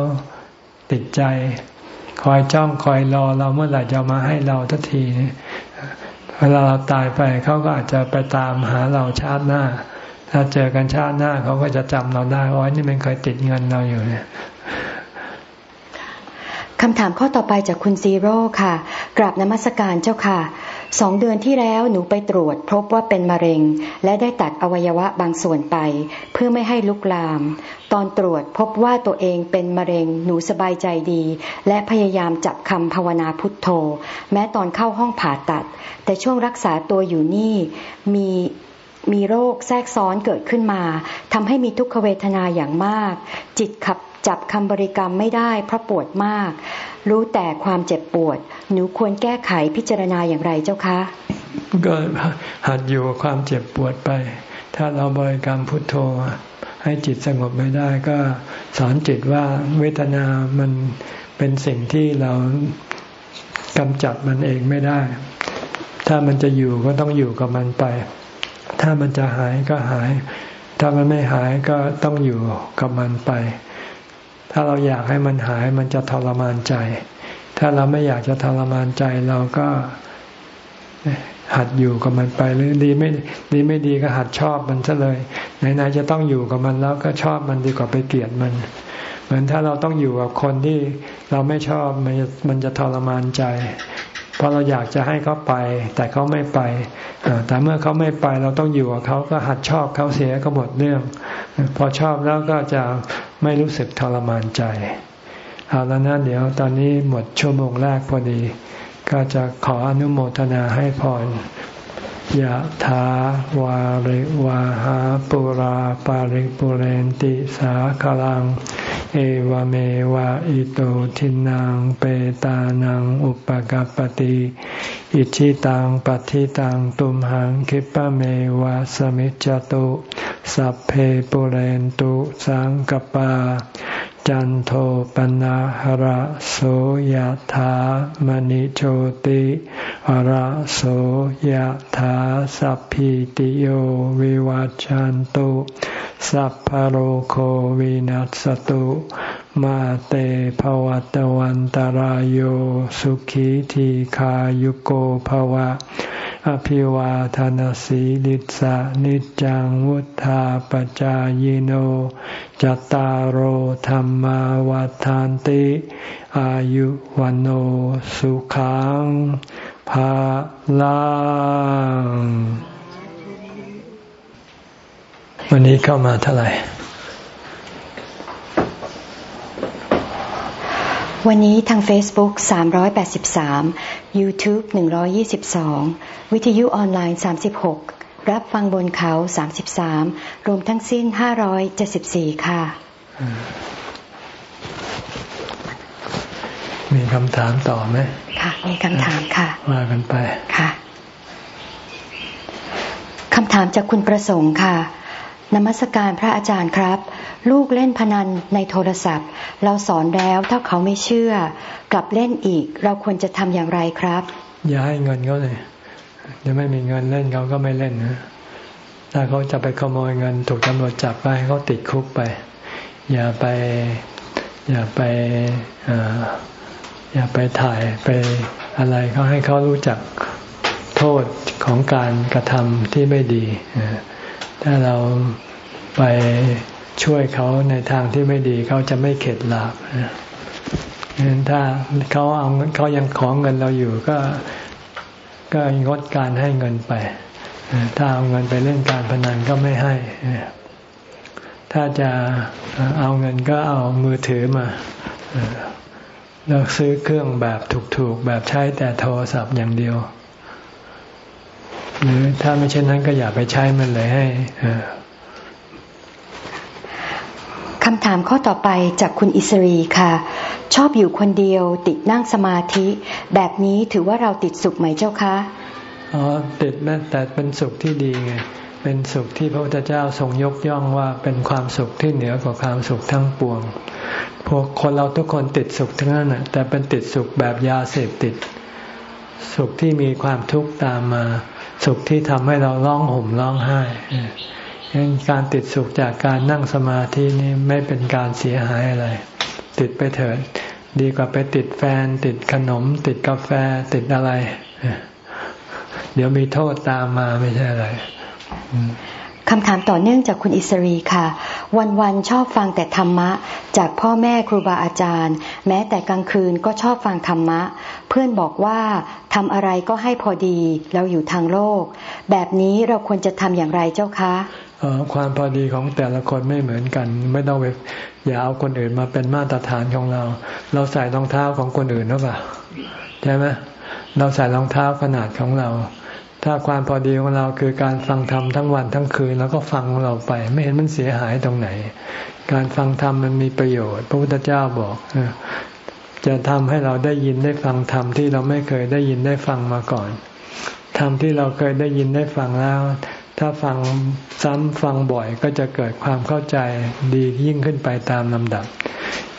ติดใจ คอยจ้องคอยรอเราเมื่อไหร่จะมาให้เราทันทีเวลาเราตายไปเขาก็อาจจะไปตามหาเราชาติหน้า ถ้าเจอกันชาติหน้าเขาก็จะจำเราได้ว่านี่มันเคยติดเงินเราอยู่เนี่ย คำถามข้อต่อไปจากคุณซีโร่ค่ะ กราบนมัสการเจ้าค่ะ สองเดือนที่แล้วหนูไปตรวจ พบว่าเป็นมะเร็ง และได้ตัดอวัยวะบางส่วนไป เพื่อไม่ให้ลุกลาม ตอนตรวจพบว่าตัวเองเป็นมะเร็ง หนูสบายใจดี และพยายามจับคำภาวนาพุทโธ แม้ตอนเข้าห้องผ่าตัด แต่ช่วงรักษาตัวอยู่นี่มีมีโรคแทรกซ้อนเกิดขึ้นมาทำให้มีทุกขเวทนาอย่างมาก จิตขับ จับคำบริกรรมไม่ได้เพราะปวดมาก รู้แต่ความเจ็บปวด หนูควรแก้ไขพิจารณาอย่างไรเจ้าคะ ก็หัดอยู่กับความเจ็บปวดไป ถ้าเราบริกรรมพุทโธ ให้จิตสงบไม่ได้ก็สอนจิตว่าเวทนามันเป็นสิ่งที่เรากำจัดมันเองไม่ได้ ถ้ามันจะอยู่ก็ต้องอยู่กับมันไป ถ้ามันจะหายก็หาย ถ้ามันไม่หายก็ต้องอยู่กับมันไป ถ้าเราอยากให้มันหายมันจะทรมานใจ ถ้าเราไม่อยากจะทรมานใจเราก็หัดอยู่กับมันไปหรือดีไม่ดีไม่ดีก็หัดชอบมันซะเลยไหนๆจะต้องอยู่กับมันแล้วก็ชอบมันดีกว่าไปเกลียดมัน เหมือนถ้าเราต้องอยู่กับคนที่เราไม่ชอบมันมันจะทรมานใจ เพราะเราอยากจะให้เขาไป แต่เขาไม่ไปแต่เมื่อเขาไม่ไปเราต้องอยู่กับเขาก็หัดชอบเขาเสียก็หมดเรื่อง พอชอบแล้วก็จะ ไม่รู้สึกทรมานใจ เอาแล้วนะเดี๋ยวตอนนี้หมดชั่วโมงแรกพอดี ก็จะขออนุโมทนาให้พรยะถาวาริวาหาปุราปาริปุเรนติสาคลัง เอวเมวะอิโตทินังเปตานังอุปกปติ อิชิตังปฏิตังตุมหังคิปะเมวะสมิจจตุสัพเพปุเรนตุสังกปา จันโทปนะหระโสยธามณิโชติหระโสยธาสัพพิติโยวิวัจจันตุ สัพพโรโควินัสตุมาเตภวัตวันตารโยสุขีทีขายุโกภวะ อภิวาทานสีลิสะนิจังวุธาปจายโนจตารโหธรรมวาทานติ อายุวันโอสุขังภาลัง วันนี้เข้ามาเท่าไหร่ วันนี้ทาง Facebook 383 YouTube 122 วิทยุออนไลน์ 36 รับฟังบนเขา 33 รวมทั้งสิ้น 574 ค่ะ มีคำถามต่อไหม ค่ะ มีคำถามค่ะ ว่ากันไป ค่ะ คำถามจากคุณประสงค์ค่ะ นมัสการพระอาจารย์ครับ ลูกเล่นพนันในโทรศัพท์ เราสอนแล้วถ้าเขาไม่เชื่อ กลับเล่นอีก เราควรจะทำอย่างไรครับ อย่าให้เงินเขาเลยจะไม่มีเงินเล่นเขาก็ไม่เล่นนะถ้าเขาจะไปขโมยเงินถูกตำรวจจับไปเขาติดคุกไป อย่าไป อย่าไปอย่าไปถ่ายไปอะไรเขาให้เขารู้จักโทษของการกระทำที่ไม่ดี ถ้าเราไปช่วยเขาในทางที่ไม่ดีเขาจะไม่เข็ดหลาบงั้นถ้าเขาเอาเขายังของเงินเราอยู่ก็ก็งดการให้เงินไป ถ้าเอาเงินไปเล่นการพนันก็ไม่ให้ ถ้าจะเอาเงินก็เอามือถือมาเราซื้อเครื่องแบบถูกๆ แบบใช้แต่โทรศัพท์อย่างเดียว หรือถ้าไม่เช่นนั้นก็อย่าไปใช้มันเลยให้คำถามข้อต่อไปจากคุณอิสรีค่ะ ชอบอยู่คนเดียวติดนั่งสมาธิ แบบนี้ถือว่าเราติดสุขไหมเจ้าคะอ๋อติดนะแต่เป็นสุขที่ดีไงเป็นสุขที่พระพุทธเจ้าทรงยกย่องว่าเป็นความสุขที่เหนือกว่าความสุขทั้งปวง พวกคนเราทุกคนติดสุขทั้งนั้นแต่เป็นติดสุขแบบยาเสพติด สุขที่มีความทุกข์ตามมา สุขที่ทำให้เราร้องห่มร้องไห้งั้นการติดสุขจากการนั่งสมาธินี่ไม่เป็นการเสียหายอะไร ติดไปเถิด ดีกว่าไปติดแฟน ติดขนม ติดกาแฟติดอะไร เดี๋ยวมีโทษตามมาไม่ใช่อะไร คำถามต่อเนื่องจากคุณอิสรีค่ะ วันๆชอบฟังแต่ธรรมะ จากพ่อแม่ครูบาอาจารย์ แม้แต่กลางคืนก็ชอบฟังธรรมะ เพื่อนบอกว่าทำอะไรก็ให้พอดีเราอยู่ทางโลก แบบนี้เราควรจะทำอย่างไรเจ้าคะความพอดีของแต่ละคนไม่เหมือนกัน ไม่ต้องไปอย่าเอาคนอื่นมาเป็นมาตรฐานของเรา เราใส่รองเท้าของคนอื่นหรือเปล่าใช่ไหมเราใส่รองเท้าขนาดของเรา ถ้าความพอดีของเราคือการฟังธรรมทั้งวันทั้งคืนแล้วก็ฟังเราไป ไม่เห็นมันเสียหายตรงไหน การฟังธรรมมันมีประโยชน์ พระพุทธเจ้าบอกจะทำให้เราได้ยินได้ฟังธรรมที่เราไม่เคยได้ยินได้ฟังมาก่อนธรรมที่เราเคยได้ยินได้ฟังแล้ว ถ้าฟังซ้ำฟังบ่อยก็จะเกิดความเข้าใจดียิ่งขึ้นไปตามลำดับ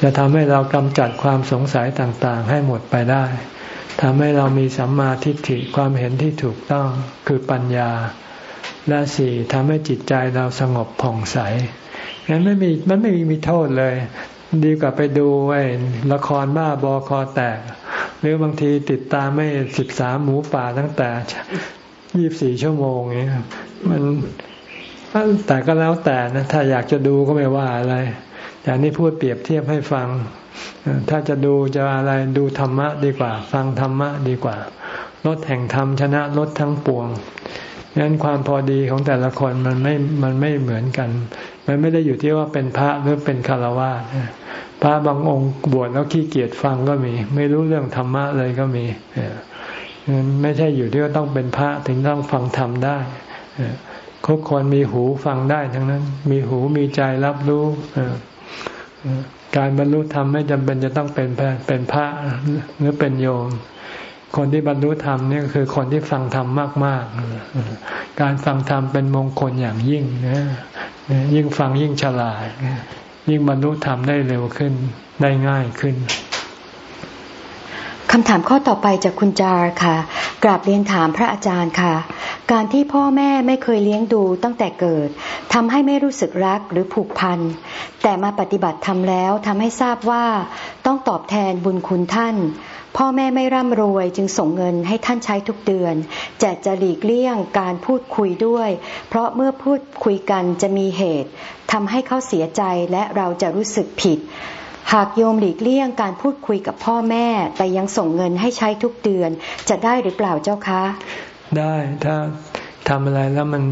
จะทำให้เรากำจัดความสงสัยต่างๆ ให้หมดไปได้ ทำให้เรามีสัมมาทิฏฐิความเห็นที่ถูกต้องคือปัญญา และสี่ทำให้จิตใจเราสงบผ่องใสงั้นไม่มีมันไม่มีโทษเลย ดีกว่าไปดูไอ้ละครบ้าบอคอแตก หรือบางทีติดตามไม่ศึกษามหมูป่าตั้งแต่ยี่บสี่ชั่วโมงนี้มันแต่ก็แล้วแต่นะ ถ้าอยากจะดูก็ไม่ว่าอะไรอย่างนี้พูดเปรียบเทียบให้ฟัง ถ้าจะดูจะอะไรดูธรรมะดีกว่า ฟังธรรมะดีกว่าลดแห่งธรรมชนะลดทั้งปวงงั้นความพอดีของแต่ละคนมันไม่มันไม่เหมือนกัน มันไม่ได้อยู่ที่ว่าเป็นพระหรือเป็นคารวะพระบางองค์บวชแล้วขี้เกียจฟังก็มี ไม่รู้เรื่องธรรมะเลยก็มีไม่ใช่อยู่ที่ว่าต้องเป็นพระถึงต้องฟังธรรมได้ทุกคนมีหูฟังได้ทั้งนั้น มีหูมีใจรับรู้ การบรรลุธรรมไม่จำเป็นจะต้องเป็นเป็นพระหรือเป็นโยม คนที่บรรลุธรรมนี่คือคนที่ฟังธรรมมากๆ การฟังธรรมเป็นมงคลอย่างยิ่งนะยิ่งฟังยิ่งฉลาด ยิ่งบรรลุธรรมได้เร็วขึ้นได้ง่ายขึ้น คำถามข้อต่อไปจากคุณจารค่ะ กราบเรียนถามพระอาจารย์ค่ะ การที่พ่อแม่ไม่เคยเลี้ยงดูตั้งแต่เกิดทำให้ไม่รู้สึกรักหรือผูกพัน แต่มาปฏิบัติทำแล้วทำให้ทราบว่าต้องตอบแทนบุญคุณท่าน พ่อแม่ไม่ร่ำรวยจึงส่งเงินให้ท่านใช้ทุกเดือน จะจะหลีกเลี่ยงการพูดคุยด้วย เพราะเมื่อพูดคุยกันจะมีเหตุทำให้เขาเสียใจและเราจะรู้สึกผิด หากโยมหลีกเลี่ยงการพูดคุยกับพ่อแม่ แต่ยังส่งเงินให้ใช้ทุกเดือน จะได้หรือเปล่าเจ้าคะ ได้ถ้าทำอะไรแล้วมัน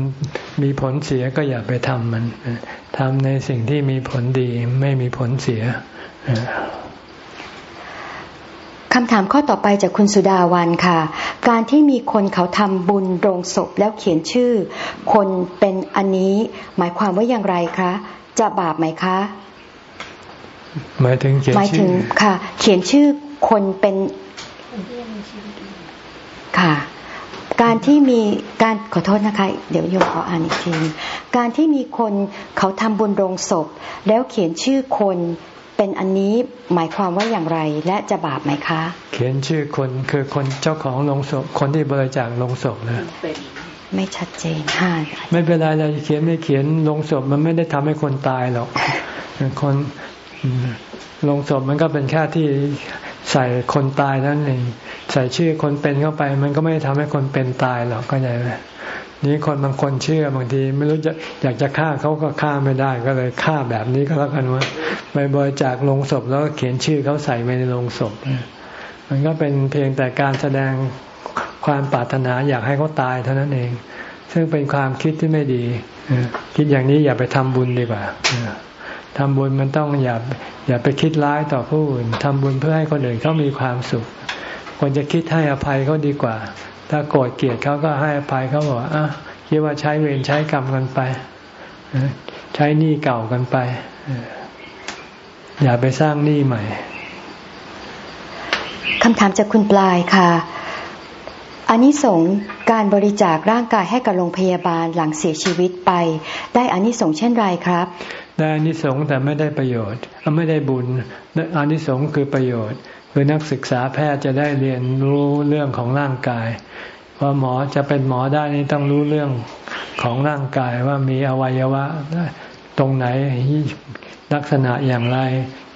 มีผลเสียก็อย่าไปทำมันทำในสิ่งที่มีผลดีไม่มีผลเสียคำถามข้อต่อไปจากคุณสุดาวันค่ะ การที่มีคนเขาทำบุญโรงศพแล้วเขียนชื่อ คนเป็นอันนี้หมายความว่าอย่างไรคะ จะบาปไหมคะ หมายถึงเขียนชื่อหมายถึงค่ะ เขียนชื่อคนเป็นค่ะ การที่มีการขอโทษนะคะ เดี๋ยวโยมขออ่านอีกทีการที่มีคนเขาทำบุญโรงศพ แล้วเขียนชื่อคนเป็นอันนี้หมายความว่าอย่างไรและจะบาปไหมคะ เขียนชื่อคนคือคนเจ้าของโรงศพ คนที่บริจาคโรงศพนะไม่ชัดเจนค่ะไม่เป็นไรเราเขียนไม่เขียนโรงศพมันไม่ได้ทำให้คนตายหรอกคน ลงศพมันก็เป็นแค่ที่ใส่คนตายนั่นเองใส่ชื่อคนเป็นเข้าไป มันก็ไม่ทำให้คนเป็นตายหรอกก็ใช่ไหมนี่คนบางคนเชื่อบางทีไม่รู้จะอยากจะฆ่าเขาก็ฆ่าไม่ได้ก็เลยฆ่าแบบนี้ก็แล้วกันว่าไปบริจาคลงศพแล้วเขียนชื่อเขาใส่ไว้ในลงศพมันก็เป็นเพียงแต่การแสดงความปรารถนาอยากให้เขาตายเท่านั้นเอง ซึ่งเป็นความคิดที่ไม่ดีคิดอย่างนี้อย่าไปทำบุญดีกว่า ทำบุญมันต้องอย่าอย่าไปคิดร้ายต่อผู้อื่นทำบุญเพื่อให้คนอื่นเขามีความสุขควรจะคิดให้อภัยเขาดีกว่า ถ้าโกรธเกลียดเขาก็ให้อภัยเขาบอกอะคิดว่าใช้เวรใช้กรรมกันไป ใช้หนี้เก่ากันไป อย่าไปสร้างหนี้ใหม่คำถามจากคุณปลายค่ะอันนี้สงการบริจาคร่างกายให้กับโรงพยาบาลหลังเสียชีวิตไป ได้อันนี้สงเช่นไรครับ ได้อานิสงส์แต่ไม่ได้ประโยชน์ไม่ได้บุญอานิสงส์คือประโยชน์ คือนักศึกษาแพทย์จะได้เรียนรู้เรื่องของร่างกายเพราหมอจะเป็นหมอได้นี่ต้องรู้เรื่องของร่างกายว่ามีอวัยวะตรงไหนลักษณะอย่างไร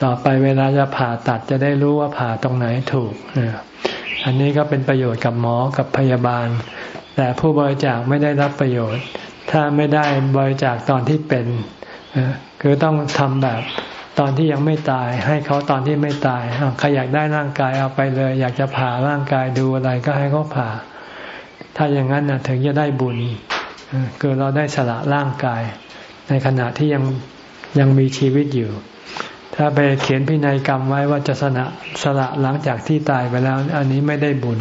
ต่อไปเวลาจะผ่าตัดจะได้รู้ว่าผ่าตรงไหนถูก อันนี้ก็เป็นประโยชน์กับหมอกับพยาบาล แต่ผู้บริจาคไม่ได้รับประโยชน์ ถ้าไม่ได้บริจาคตอนที่เป็น คือต้องทำแบบตอนที่ยังไม่ตาย ให้เขาตอนที่ไม่ตายใครอยากได้ร่างกายเอาไปเลย อยากจะผ่าร่างกายดูอะไรก็ให้เขาผ่า ถ้าอย่างนั้นนะถึงจะได้บุญคือเราได้สละร่างกาย ในขณะที่ยังยังมีชีวิตอยู่ ถ้าไปเขียนพินัยกรรมไว้ว่าจะสละสละหลังจากที่ตายไปแล้ว อันนี้ไม่ได้บุญ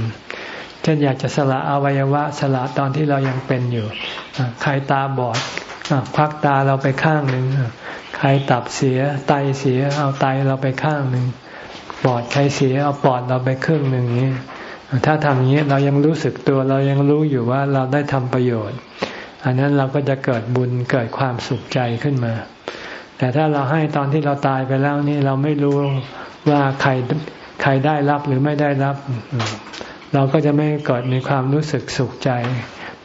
เช่นอยากจะสละอวัยวะสละตอนที่เรายังเป็นอยู่ ใครตาบอดควักตาเราไปข้างหนึ่ง ใครตับเสียไตเสียเอาไตเราไปข้างหนึ่งปอดใครเสียเอาปอดเราไปครึ่งหนึ่งนี้ ถ้าทำอย่างนี้เรายังรู้สึกตัวเรายังรู้อยู่ว่าเราได้ทำประโยชน์ อันนั้นเราก็จะเกิดบุญเกิดความสุขใจขึ้นมา แต่ถ้าเราให้ตอนที่เราตายไปแล้วนี่เราไม่รู้ว่าใครใครได้รับหรือไม่ได้รับ เราก็จะไม่เกิดมีความรู้สึกสุขใจ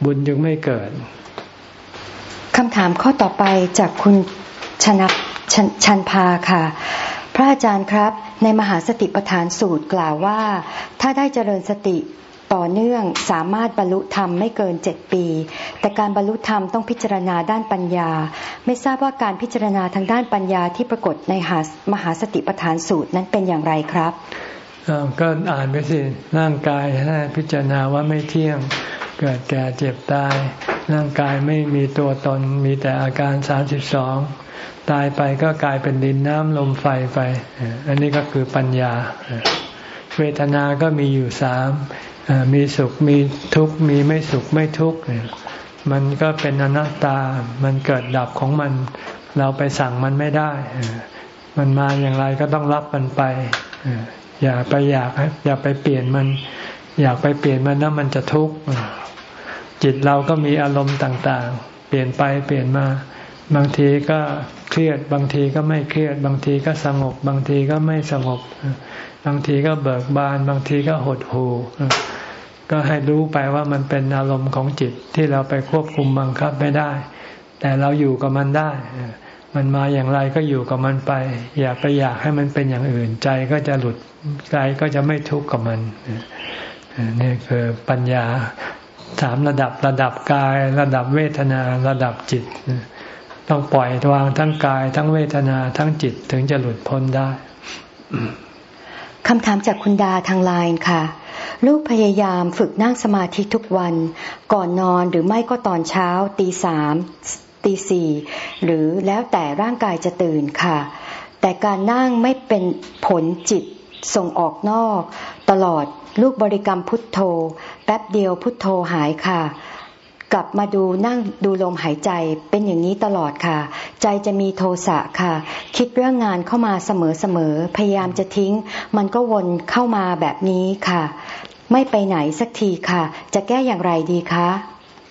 บุญยังไม่เกิดคำถามข้อต่อไปจากคุณ ชนะชชันพาค่ะ พระอาจารย์ครับ ในมหาสติปัฏฐานสูตรกล่าวว่า ถ้าได้เจริญสติต่อเนื่องสามารถบรรลุธรรมไม่เกินเจ็ดปี แต่การบรรลุธรรมต้องพิจารณาด้านปัญญา ไม่ทราบว่าการพิจารณาทางด้านปัญญาที่ปรากฏในมหาสติปัฏฐานสูตรนั้นเป็นอย่างไรครับก็อ่านไปสิร่างกายให้พิจารณาว่าไม่เที่ยงเกิดแก่เจ็บตาย ร่างกายไม่มีตัวตนมีแต่อาการสามสิบสอง ตายไปก็กลายเป็นดินน้ำลมไฟไป อันนี้ก็คือปัญญา เวทนาก็มีอยู่สาม มีสุขมีทุกข์มีไม่สุขไม่ทุกข์มันก็เป็นอนัตตา มันเกิดดับของมัน เราไปสั่งมันไม่ได้ มันมาอย่างไรก็ต้องรับมันไป อย่าไปอยากอย่าไปเปลี่ยนมัน อยากไปเปลี่ยนมันแล้วมันจะทุกข์ จิตเราก็มีอารมณ์ต่าง ๆ เปลี่ยนไปเปลี่ยนมา บางทีก็เครียด บางทีก็ไม่เครียด บางทีก็สงบ บางทีก็ไม่สงบ บางทีก็เบิกบาน บางทีก็หดหู่ก็ให้รู้ไปว่ามันเป็นอารมณ์ของจิตที่เราไปควบคุมบังคับไม่ได้ แต่เราอยู่กับมันได้ มันมาอย่างไรก็อยู่กับมันไป อย่าไปอยากให้มันเป็นอย่างอื่น ใจก็จะหลุดใจก็จะไม่ทุกข์กับมันนี่คือปัญญาสามระดับระดับกาย ระดับเวทนาระดับจิต ต้องปล่อยวางทั้งกาย ทั้งเวทนาทั้งจิตถึงจะหลุดพ้นได้คำถามจากคุณดาทางไลน์ค่ะ ลูกพยายามฝึกนั่งสมาธิทุกวัน ก่อนนอนหรือไม่ก็ตอนเช้าตีสามตีสี่หรือแล้วแต่ร่างกายจะตื่นค่ะ แต่การนั่งไม่เป็นผลจิตส่งออกนอก ตลอดลูกบริกรรมพุทโธ แป๊บเดียวพุทโธหายค่ะ กลับมาดูนั่งดูลมหายใจเป็นอย่างนี้ตลอดค่ะ ใจจะมีโทสะค่ะ คิดเรื่องงานเข้ามาเสมอเสมอพยายามจะทิ้ง มันก็วนเข้ามาแบบนี้ค่ะ ไม่ไปไหนสักทีค่ะ จะแก้อย่างไรดีคะ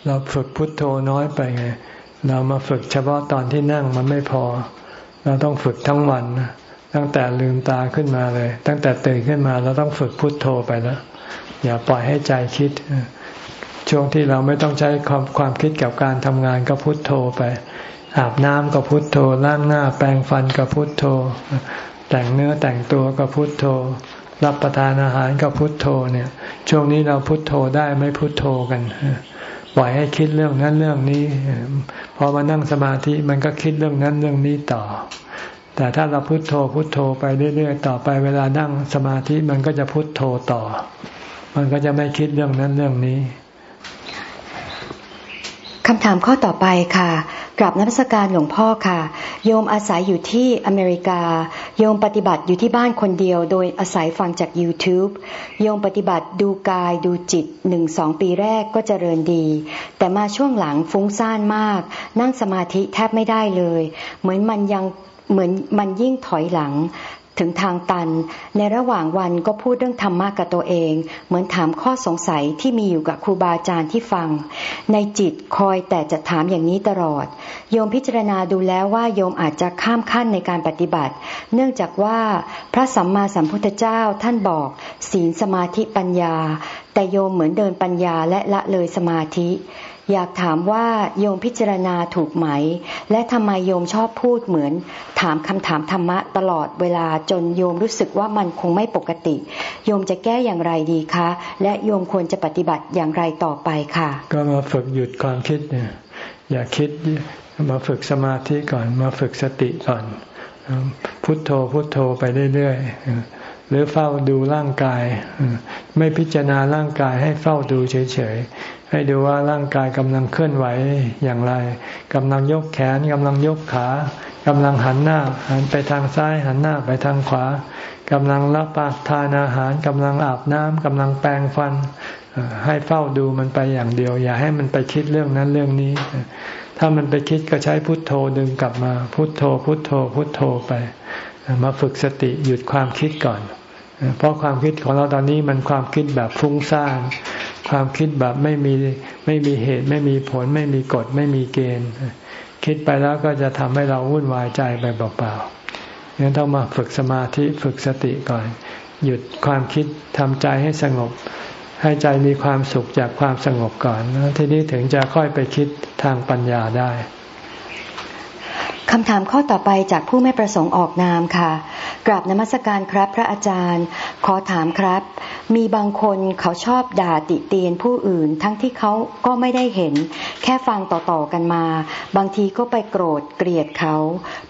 เราฝึกพุทโธน้อยไปไงเรามาฝึกเฉพาะตอนที่นั่งมันไม่พอ เราต้องฝึกทั้งวัน ตั้งแต่ลืมตาขึ้นมาเลย ตั้งแต่ตื่นขึ้นมาเราต้องฝึกพุทโธไปแล้วอย่าปล่อยให้ใจคิด ช่วงที่เราไม่ต้องใช้ความความคิดกับการทำงานก็พุทโธไป อาบน้ำก็พุทโธล้างหน้าแปรงฟันก็พุทโธ แต่งเนื้อแต่งตัวก็พุทโธ รับประทานอาหารก็พุทโธเนี่ย ช่วงนี้เราพุทโธได้ไม่พุทโธกันปล่อยให้คิดเรื่องนั้นเรื่องนี้ พอมานั่งสมาธิมันก็คิดเรื่องนั้นเรื่องนี้ต่อ แต่ถ้าเราพุโทโธพุโทโธไปเรื่อยๆต่อไปเวลานั่งสมาธิมันก็จะพุโทโธต่อ มันก็จะไม่คิดเรื่องนั้นเรื่องนี้ คำถามข้อต่อไปค่ะกราบนักสการหลวงพ่อค่ะ โยมอาศัยอยู่ที่อเมริกา โยมปฏิบัติอยู่ที่บ้านคนเดียว โดยอาศัยฟังจาก YouTube โยมปฏิบัติดูกายดูจิตหนึ่งสองปีแรกก็เจริญดี แต่มาช่วงหลังฟุ้งซ่านมาก นั่งสมาธิแทบไม่ได้เลย เหมือนมันยังเหมือนมันยิ่งถอยหลัง ถึงทางตัน ในระหว่างวันก็พูดเรื่องธรรมะกับตัวเอง เหมือนถามข้อสงสัยที่มีอยู่กับครูบาอาจารย์ที่ฟัง ในจิตคอยแต่จะถามอย่างนี้ตลอด โยมพิจารณาดูแล้วว่าโยมอาจจะข้ามขั้นในการปฏิบัติ เนื่องจากว่าพระสัมมาสัมพุทธเจ้าท่านบอก ศีลสมาธิปัญญา แต่โยมเหมือนเดินปัญญาและละเลยสมาธิ อยากถามว่าโยมพิจารณาถูกไหม และทำไมโยมชอบพูดเหมือน ถามคำถามธรรมะตลอดเวลาจนโยมรู้สึกว่ามันคงไม่ปกติ โยมจะแก้อย่างไรดีคะ และโยมควรจะปฏิบัติอย่างไรต่อไปค่ะ ก็มาฝึกหยุดความคิดเนี่ยอย่าคิดมาฝึกสมาธิก่อนมาฝึกสติก่อน พุทโธพุทโธไปเรื่อยๆหรือเฝ้าดูร่างกาย ไม่พิจารณาร่างกายให้เฝ้าดูเฉยๆ ให้ดูว่าร่างกายกำลังเคลื่อนไหวอย่างไรกำลังยกแขนกำลังยกขากำลังหันหน้าหันไปทางซ้ายหันหน้าไปทางขวากำลังรับประทานอาหารกำลังอาบน้ำกำลังแปรงฟัน ให้เฝ้าดูมันไปอย่างเดียว อย่าให้มันไปคิดเรื่องนั้นเรื่องนี้ ถ้ามันไปคิดก็ใช้พุทโธดึงกลับมา พุทโธ พุทโธ พุทโธไป มาฝึกสติหยุดความคิดก่อน เพราะความคิดของเราตอนนี้มันความคิดแบบฟุ้งซ่านความคิดแบบไม่มีไม่มีเหตุ ไม่มีผล ไม่มีกฎไม่มีเกณฑ์ คิดไปแล้วก็จะทำให้เราวุ่นวายใจไปเปล่าๆงั้นต้องมาฝึกสมาธิฝึกสติก่อน หยุดความคิดทำใจให้สงบ ให้ใจมีความสุขจากความสงบก่อนทีนี้ถึงจะค่อยไปคิดทางปัญญาได้ คำถามข้อต่อไปจากผู้ไม่ประสงค์ออกนามค่ะ กราบนมัสการครับพระอาจารย์ ขอถามครับ มีบางคนเขาชอบด่าติเตียนผู้อื่น ทั้งที่เขาก็ไม่ได้เห็น แค่ฟังต่อๆกันมา บางทีก็ไปโกรธเกลียดเขา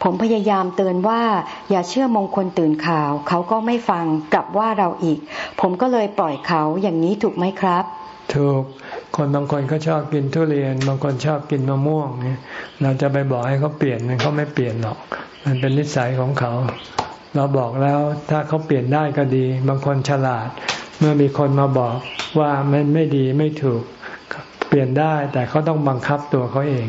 ผมพยายามเตือนว่าอย่าเชื่อมงคลตื่นข่าว เขาก็ไม่ฟังกลับว่าเราอีก ผมก็เลยปล่อยเขาอย่างนี้ถูกไหมครับ ถูกคนบางคนก็ชอบกินทุเรียน บางคนชอบกินมะม่วงเนี่ยเราจะไปบอกให้เขาเปลี่ยนมันเขาไม่เปลี่ยนหรอก มันเป็นนิสัยของเขา เราบอกแล้วถ้าเขาเปลี่ยนได้ก็ดี บางคนฉลาด เมื่อมีคนมาบอกว่ามันไม่ดีไม่ถูกเปลี่ยนได้แต่เขาต้องบังคับตัวเขาเอง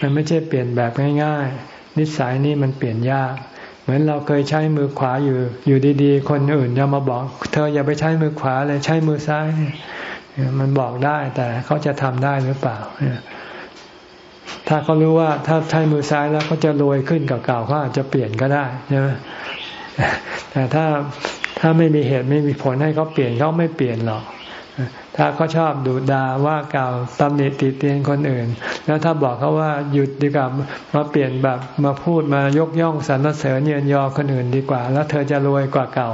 มันไม่ใช่เปลี่ยนแบบง่ายๆ นิสัยนี่มันเปลี่ยนยาก เหมือนเราเคยใช้มือขวาอยู่ อยู่ดีๆ คนอื่นจะมาบอก เธออย่าไปใช้มือขวาเลยใช้มือซ้าย มันบอกได้แต่เขาจะทำได้หรือเปล่าถ้าเขารู้ว่าถ้าใช้มือซ้ายแล้วเขาจะรวยขึ้นกับเก่าเขาอาจจะเปลี่ยนก็ได้ใช่ไหมแต่ถ้าถ้าไม่มีเหตุไม่มีผลให้เขาเปลี่ยนเขาไม่เปลี่ยนหรอกถ้าเขาชอบดูดาว่าเก่าตำหนิติเตียนคนอื่น แล้วถ้าบอกเขาว่าหยุดดีกว่ามาเปลี่ยนแบบมาพูดมายกย่องสรรเสริญเยินยอคนอื่นดีกว่า แล้วเธอจะรวยกว่าเก่า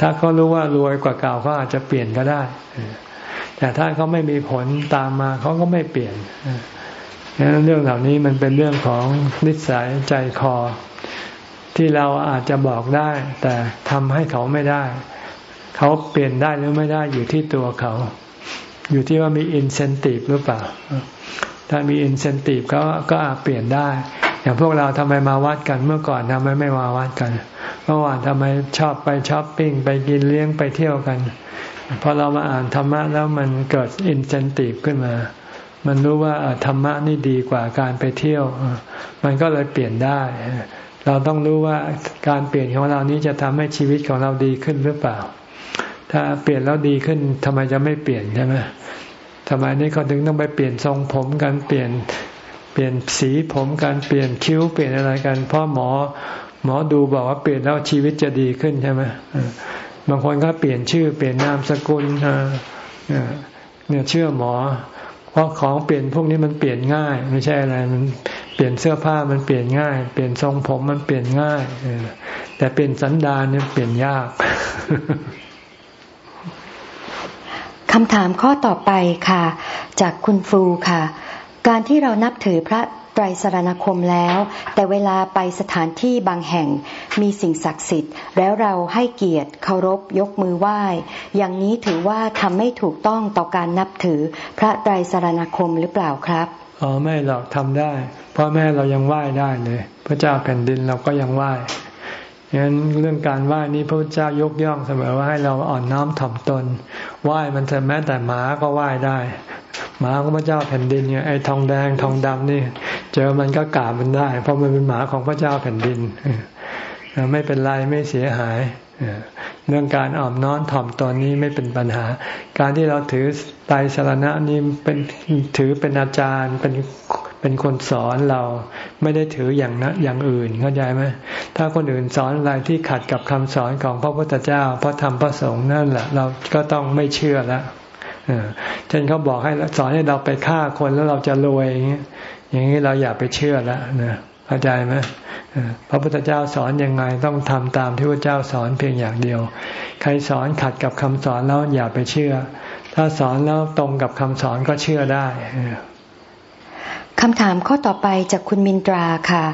ถ้าเขารู้ว่ารวยกว่าเก่าเขาอาจจะเปลี่ยนก็ได้ แต่ถ้าเขาไม่มีผลตามมาเขาก็ไม่เปลี่ยนนั้นเรื่องเหล่านี้มันเป็นเรื่องของนิสัยใจคอ ที่เราอาจจะบอกได้ แต่ทำให้เขาไม่ได้ เขาเปลี่ยนได้หรือไม่ได้อยู่ที่ตัวเขา อยู่ที่ว่ามีอินเซนティブหรือเปล่า ถ้ามีอินเซนティブก็ก็อาจเปลี่ยนได้ อย่างพวกเราทำไมมาวัดกันเมื่อก่อนทำไมไม่มาวัดกัน เมื่อวานทำไมชอบไปช้อปปิ้งไปกินเลี้ยงไปเที่ยวกัน พอเรามาอ่านธรรมะแล้วมันเกิดอินเซนティブขึ้นมา มันรู้ว่าธรรมะนี่ดีกว่าการไปเที่ยว มันก็เลยเปลี่ยนได้ เราต้องรู้ว่าการเปลี่ยนของเรานี้จะทำให้ชีวิตของเราดีขึ้นหรือเปล่า ถ้าเปลี่ยนแล้วดีขึ้นทำไมจะไม่เปลี่ยนใช่ไหมทำไมนี่เขาถึงต้องไปเปลี่ยนทรงผมกัน เปลี่ยน เปลี่ยนสีผมกัน เปลี่ยนคิ้ว เปลี่ยนอะไรกัน เพราะหมอ หมอดูบอกว่าเปลี่ยนแล้วชีวิตจะดีขึ้นใช่ไหม บางคนก็เปลี่ยนชื่อเปลี่ยนนามสกุลเนี่ยเชื่อหมอ เพราะของเปลี่ยนพวกนี้มันเปลี่ยนง่าย ไม่ใช่อะไรมันเปลี่ยนเสื้อผ้ามันเปลี่ยนง่าย เปลี่ยนทรงผมมันเปลี่ยนง่ายแต่เปลี่ยนสันดานเนี่ยเปลี่ยนยากคำถามข้อต่อไปค่ะ จากคุณฟูค่ะ การที่เรานับถือพระ ไตรสรณคมแล้ว แต่เวลาไปสถานที่บางแห่งมีสิ่งศักดิ์สิทธิ์ แล้วเราให้เกียรติเคารพยกมือไหว้ อย่างนี้ถือว่าทำไม่ถูกต้องต่อการนับถือพระไตรสรณคมหรือเปล่าครับอ๋อไม่หรอกทำได้พ่อแม่เรายังไหว้ได้เลย พระเจ้าแผ่นดินเราก็ยังไหว้ งั้นเรื่องการไหว้นี้พระเจ้ายกย่องเสมอว่าให้เราอ่อนน้อมถ่อมตนไหว้มันจะแม้แต่หมาก็ไหว้ได้หมาของพระเจ้าแผ่นดินเนี่ยไอ้ทองแดงทองดำนี่ เจอมันก็กราบมันได้ เพราะมันเป็นหมาของพระเจ้าแผ่นดินไม่เป็นไรไม่เสียหายเรื่องการอ่อมน้อนถ่อมตอนนี้ไม่เป็นปัญหา การที่เราถือไตรสรณะนี่เป็นถือเป็นอาจารย์เป็น เป็นคนสอนเราไม่ได้ถืออย่างนะอย่างอื่นเข้าใจไหมถ้าคนอื่นสอนอะไรที่ขัดกับคำสอนของพระพุทธเจ้า พระธรรมพระสงฆ์นั่นแหละเราก็ต้องไม่เชื่อแล้วเช่นเขาบอกให้สอนให้เราไปฆ่าคนแล้วเราจะรวยอย่างนี้อย่างนี้เราอย่าไปเชื่อล้วนะเข้าใจไหมพระพุทธเจ้าสอนยังไงต้องทำตามที่พระเจ้าสอนเพียงอย่างเดียว ใครสอนขัดกับคำสอนแล้วอย่าไปเชื่อ ถ้าสอนแล้วตรงกับคำสอนก็เชื่อได้ คำถามข้อต่อไปจากคุณมินตราค่ะ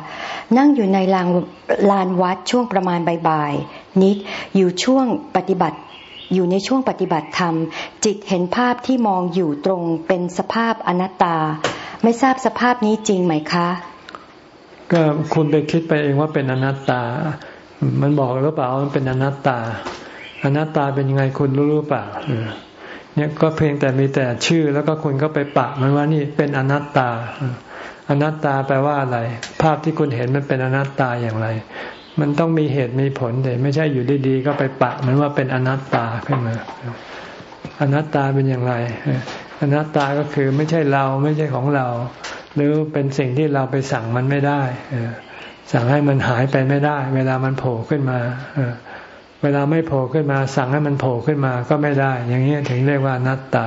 นั่งอยู่ในลานลานวัดช่วงประมาณบ่ายๆนิดอยู่ช่วงปฏิบัติ อยู่ในช่วงปฏิบัติธรรม จิตเห็นภาพที่มองอยู่ตรงเป็นสภาพอนัตตา ไม่ทราบสภาพนี้จริงไหมคะ ก็คุณไปคิดไปเองว่าเป็นอนัตตา มันบอกหรือเปล่ามันเป็นอนัตตา อนัตตาเป็นยังไงคุณรู้หรือเปล่า เนี่ยก็เพียงแต่มีแต่ชื่อแล้วก็คุณก็ไปปะมันว่านี่เป็นอนัตตา อนัตตาแปลว่าอะไร ภาพที่คุณเห็นมันเป็นอนัตตาอย่างไร มันต้องมีเหตุมีผลแต่ไม่ใช่อยู่ดีๆก็ไปปะมันว่าเป็นอนัตตาขึ้นมา อนัตตาเป็นอย่างไร อนัตตาก็คือไม่ใช่เราไม่ใช่ของเรา หรือเป็นสิ่งที่เราไปสั่งมันไม่ได้สั่งให้มันหายไปไม่ได้ เวลามันโผล่ขึ้นมา เวลาไม่โผล่ขึ้นมา สั่งให้มันโผล่ขึ้นมาก็ไม่ได้ อย่างนี้ถึงเรียกว่านัตตา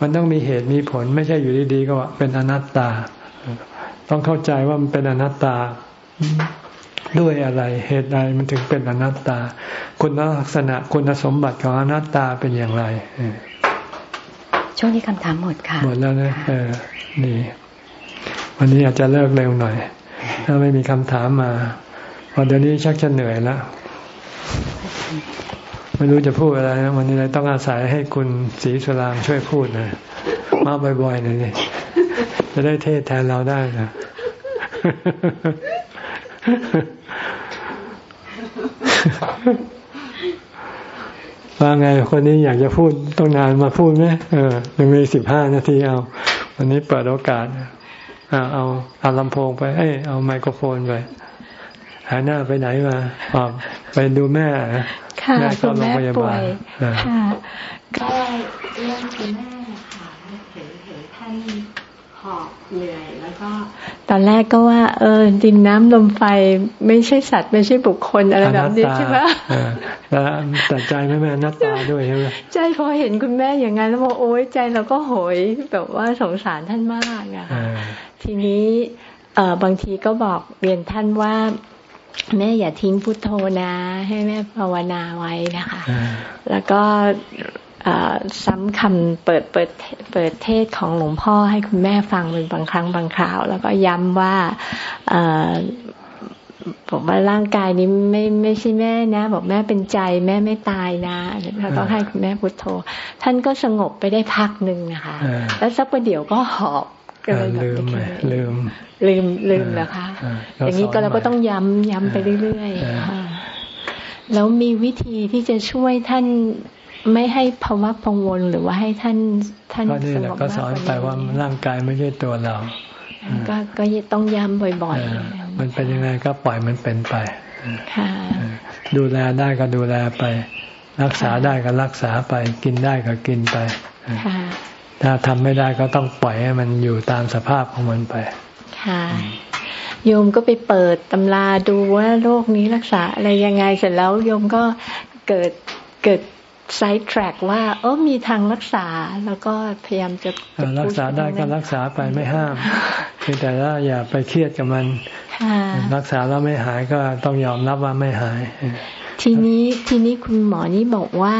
มันต้องมีเหตุมีผล ไม่ใช่อยู่ดีๆก็ว่าเป็นอนัตตา ต้องเข้าใจว่ามันเป็นอนัตตาด้วยอะไร เหตุใดมันถึงเป็นอนัตตา คุณลักษณะคุณสมบัติของอนัตตาเป็นอย่างไร ช่วงนี้คำถามหมดค่ะ หมดแล้วนะเออนี่ วันนี้อาจจะเลิกเร็วหน่อย ถ้าไม่มีคำถามมาพอเดี๋ยวนี้ชักจะเหนื่อยแล้ว ไม่รู้จะพูดอะไรนะวันนี้เลยต้องอาศัยให้คุณศรีสุรางช่วยพูดนะมาบ่อยๆหน่อยนี่จะได้เทศแทนเราได้นะว่าไงคนนี้อยากจะพูดต้องนานมาพูดไหมเออยังมีสิบห้านาทีเอา วันนี้เปิดโอกาสเอาเอาเอาลำโพงไป เอ้เอาไมโครโฟนไป หายหน้าไปไหนมาออกไปดูแม่ค่ะคุณแม่ป่วยค่ะก็เรื่องคุณแม่ค่ะเห็นเห็นท่านหอบเหนื่อยแล้วก็ตอนแรกก็ว่า เออดินน้ำลมไฟไม่ใช่สัตว์ไม่ใช่บุคคลอะไรแบบนี้ใช่ไหมแล้วแต่ใจไม่แม่นัตตาด้วยใช่ไหมใจพอเห็นคุณแม่อย่างนั้นแล้วบอกโอ๊ยใจเราก็โหยแบบว่าสงสารท่านมากอะค่ะทีนี้เออบางทีก็บอกเรียนท่านว่า แม่อย่าทิ้งพุทโธนะ ให้แม่ภาวนาไว้นะคะ แล้วก็ซ้ำคำเปิดเปิดเปิดเทศของหลวงพ่อให้คุณแม่ฟังเป็นบางครั้งบางคราว แล้วก็ย้ำว่าบอกว่าร่างกายนี้ไม่ไม่ใช่แม่นะ บอกแม่เป็นใจแม่ไม่ตายนะแล้วก็ให้คุณแม่พุทโธ ท่านก็สงบไปได้พักหนึ่งนะคะ แล้วสักประเดี๋ยวก็หอบ ลืมลืม ลืมลืมนะคะอย่างนี้ก็เราก็ต้องย้ำย้ำไปเรื่อยๆแล้วมีวิธีที่จะช่วยท่านไม่ให้ภาวะกังวลหรือว่าให้ท่านท่านสงบก็สอนไปว่าร่างกายไม่ใช่ตัวเรา ก็ก็ต้องย้ำบ่อยๆ มันเป็นยังไงก็ปล่อยมันเป็นไปค่ะดูแลได้ก็ดูแลไป รักษาได้ก็รักษาไป กินได้ก็กินไป ถ้าทำไม่ได้ก็ต้องปล่อยให้มันอยู่ตามสภาพของมันไป ค่ะ โยมก็ไปเปิดตำราดูว่าโรคนี้รักษาอะไรยังไงเสร็จแล้วโยมก็เกิดเกิดไซต์แทร็กว่าเออมีทางรักษาแล้วก็พยายามจะรักษาได้ก็รักษาไปไม่ห้ามเพียงแต่ว่าอย่าไปเครียดกับมันรักษาแล้วไม่หายก็ต้องยอมรับว่าไม่หาย ทีนี้ทีนี้คุณหมอนี่บอกว่า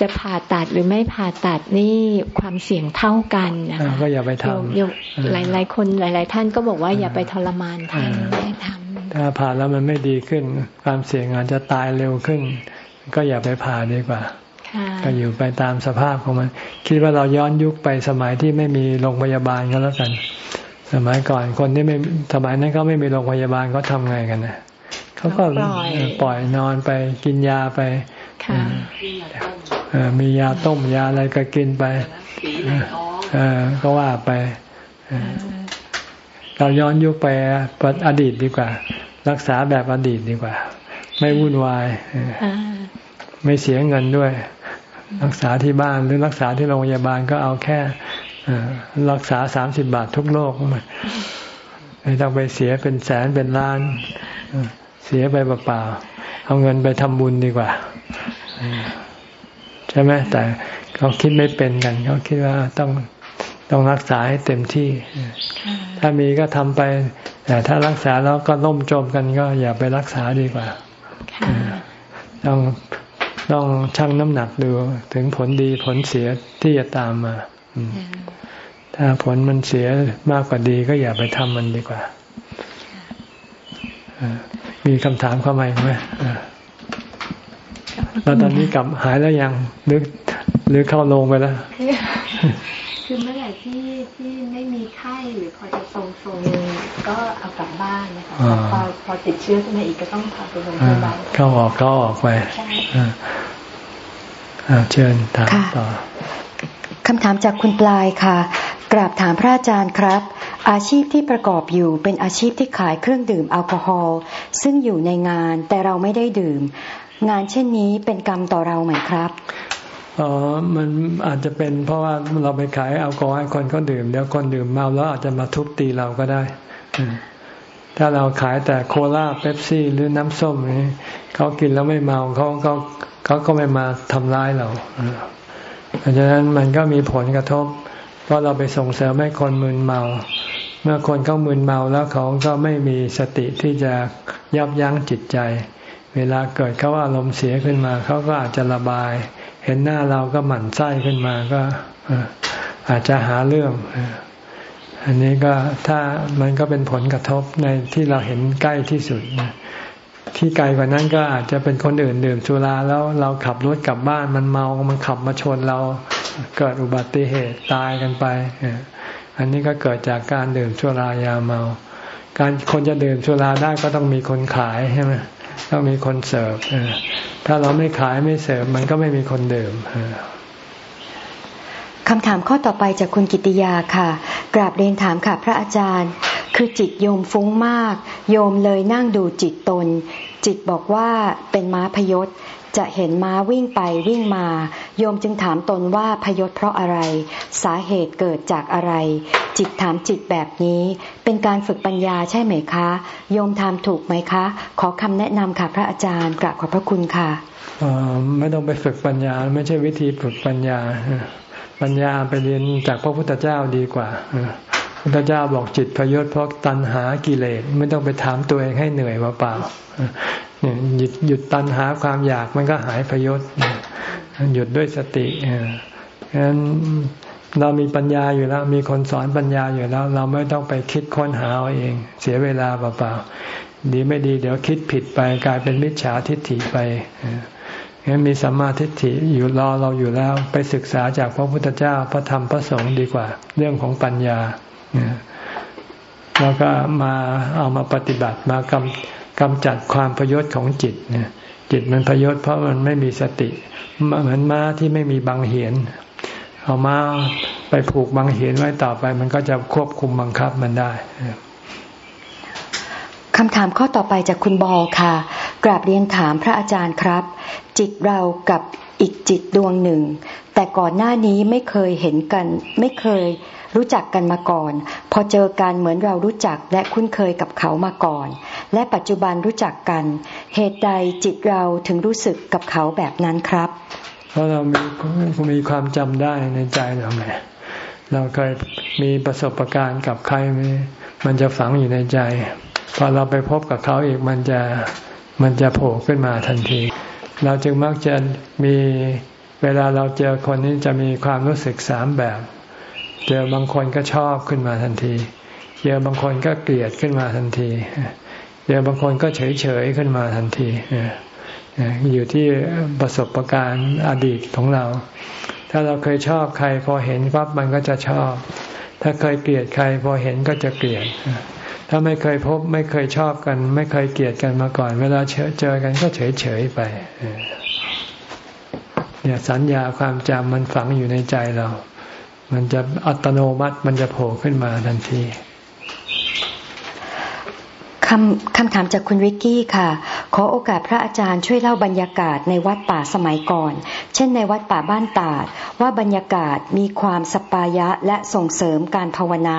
จะผ่าตัดหรือไม่ผ่าตัดนี่ความเสี่ยงเท่ากันนะคะก็อย่าไปทำหลายหลายคนหลาย ๆ ท่านก็บอกว่าอย่าไปทรมานท่านไม่ทำถ้าผ่าแล้วมันไม่ดีขึ้น ความเสี่ยงอาจจะตายเร็วขึ้น ก็อย่าไปผ่าดีกว่าก็อยู่ไปตามสภาพของมัน คิดว่าเราย้อนยุคไปสมัยที่ไม่มีโรงพยาบาลก็แล้วกัน สมัยก่อนคนที่ไม่สมัยนั้นเขาไม่มีโรงพยาบาลเขาทำไงกันนะเขาก็ปล่อยนอนไปกินยาไป มียาต้มยาอะไรก็กินไปก็ว่าไปเราย้อนยุคไปอดีตดีกว่า รักษาแบบอดีตดีกว่า ไม่วุ่นวายไม่เสียเงินด้วย รักษาที่บ้านหรือรักษาที่โรงพยาบาลก็เอาแค่รักษาสามสิบบาททุกโรคไม่ต้องไปเสียเป็นแสนเป็นล้าน เสียไปเปล่าๆเอาเงินไปทำบุญดีกว่า ใช่ไหมแต่เขาคิดไม่เป็นกัน เขาคิดว่าต้องต้องรักษาให้เต็มที่ ถ้ามีก็ทำไป แต่ถ้ารักษาแล้วก็ล่มจมกันก็อย่าไปรักษาดีกว่าต้องต้องชั่งน้ำหนักดูถึงผลดีผลเสียที่จะตามมา ถ้าผลมันเสียมากกว่าดีก็อย่าไปทำมันดีกว่า มีคำถามเข้ามาไหม แล้วตอนนี้กลับหายแล้วยังหรือหรือเข้าลงไปแล้ว คือเมื่อไหร่ที่ที่ไม่มีไข้หรือพอจะทรงทรงก็เอากลับบ้านนะคะพอพอติดเชื้อขึ้นมาอีกก็ต้องพาไปโรงพยาบาลเข้าออกเข้าออกไปเชิญถามต่อคำถามจากคุณปลายค่ะ กราบถามพระอาจารย์ครับ อาชีพที่ประกอบอยู่เป็นอาชีพที่ขายเครื่องดื่มแอลกอฮอล์ซึ่งอยู่ในงานแต่เราไม่ได้ดื่ม งานเช่นนี้เป็นกรรมต่อเราไหมครับอ๋อมันอาจจะเป็นเพราะว่าเราไปขายแอลกอฮอล์ให้คนเขาดื่มเดี๋ยวคนดื่มเมาแล้วอาจจะมาทุบตีเราก็ได้ถ้าเราขายแต่โคลาเป๊ปซี่หรือน้ำส้มนี่เขากินแล้วไม่เมาเขาเขาเขาก็ไม่มาทำร้ายเราเพราะฉะนั้นมันก็มีผลกระทบ เพราะเราไปส่งเสริมให้คนมึนเมา เมื่อคนเขามึนเมาแล้วเขาก็ไม่มีสติที่จะยับยั้งจิตใจ เวลาเกิดเขาอารมณ์เสียขึ้นมา เขาก็อาจจะระบาย เห็นหน้าเราก็หมั่นไส้ขึ้นมาก็อาจจะหาเรื่อง อันนี้ก็ถ้ามันก็เป็นผลกระทบในที่เราเห็นใกล้ที่สุดที่ไกลกว่านั้นก็อาจจะเป็นคนอื่นดื่มสุราแล้วเราขับรถกลับบ้านมันเมามันขับมาชนเราเกิดอุบัติเหตุตายกันไป อันนี้ก็เกิดจากการดื่มสุรายาเมา การคนจะดื่มสุราได้ก็ต้องมีคนขายใช่ไหม ต้องมีคนเสิร์ฟถ้าเราไม่ขายไม่เสิร์ฟมันก็ไม่มีคนดื่มคำถามข้อต่อไปจากคุณกิติยาค่ะ กราบเรียนถามค่ะ พระอาจารย์ คือจิตโยมฟุ้งมาก โยมเลยนั่งดูจิตตน จิตบอกว่าเป็นม้าพยศ จะเห็นม้าวิ่งไปวิ่งมา โยมจึงถามตนว่าพยศเพราะอะไร สาเหตุเกิดจากอะไร จิตถามจิตแบบนี้ เป็นการฝึกปัญญาใช่ไหมคะ โยมทำถูกไหมคะ ขอคำแนะนำค่ะพระอาจารย์กราบขอบพระคุณค่ะไม่ต้องไปฝึกปัญญา ไม่ใช่วิธีฝึกปัญญา ปัญญาไปเรียนจากพระพุทธเจ้าดีกว่า พุทธเจ้าบอกจิตพยศเพราะตัณหากิเลสไม่ต้องไปถามตัวเองให้เหนื่อยว่าเปล่าหยุดหยุดตัณหาความอยากมันก็หายพยศหยุดด้วยสติฉะนั้นเรามีปัญญาอยู่แล้ว มีคนสอนปัญญาอยู่แล้ว เราไม่ต้องไปคิดค้นหาเอาเอง เสียเวลาเปล่าๆดีไม่ดี เดี๋ยวคิดผิดไปกลายเป็นมิจฉาทิฏฐิไปงั้นมีสัมมาทิฏฐิอยู่รอเราอยู่แล้ว ไปศึกษาจากพระพุทธเจ้าพระธรรมพระสงฆ์ดีกว่า เรื่องของปัญญา แล้วก็มาเอามาปฏิบัติมากำกำจัดความพยศของจิตเนี่ยจิตมันพยศเพราะมันไม่มีสติ เหมือนม้าที่ไม่มีบางเหียน เอาม้าไปผูกบางเหียนไว้ต่อไป มันก็จะควบคุมบังคับมันได้คำถามข้อต่อไปจากคุณบอลค่ะ กราบเรียนถามพระอาจารย์ครับ จิตเรากับอีกจิตดวงหนึ่ง แต่ก่อนหน้านี้ไม่เคยเห็นกัน ไม่เคย รู้จักกันมาก่อน พอเจอกันเหมือนเรารู้จักและคุ้นเคยกับเขามาก่อน และปัจจุบันรู้จักกัน เหตุใดจิตเราถึงรู้สึกกับเขาแบบนั้นครับ เพราะเรามีมีความจำได้ในใจเราไงเราเคยมีประสบการณ์กับใครไหมันจะฝังอยู่ในใจ พอเราไปพบกับเขาอีกมันจะมันจะโผล่ขึ้นมาทันที เราจึงมักจะมีเวลาเราเจอคนนี้จะมีความรู้สึกสามแบบ เจอบางคนก็ชอบขึ้นมาทันทีเจอบางคนก็เกลียดขึ้นมาทันทีเจอบางคนก็เฉยเฉยขึ้นมาทันทีอยู่ที่ประสบการณ์อดีตของเรา ถ้าเราเคยชอบใครพอเห็นปั๊บมันก็จะชอบ ถ้าเคยเกลียดใครพอเห็นก็จะเกลียดถ้าไม่เคยพบไม่เคยชอบกัน ไม่เคยเกลียดกันมาก่อน เวลาเจอเจอกันก็เฉยเฉยไปเนี่ยสัญญาความจำมันฝังอยู่ในใจเรา มันจะอัตโนมัติมันจะโผล่ขึ้นมาทันทีคำคำถามจากคุณวิกกี้ค่ะ ขอโอกาสพระอาจารย์ช่วยเล่าบรรยากาศในวัดป่าสมัยก่อน เช่นในวัดป่าบ้านตาด ว่าบรรยากาศมีความสปายะและส่งเสริมการภาวนา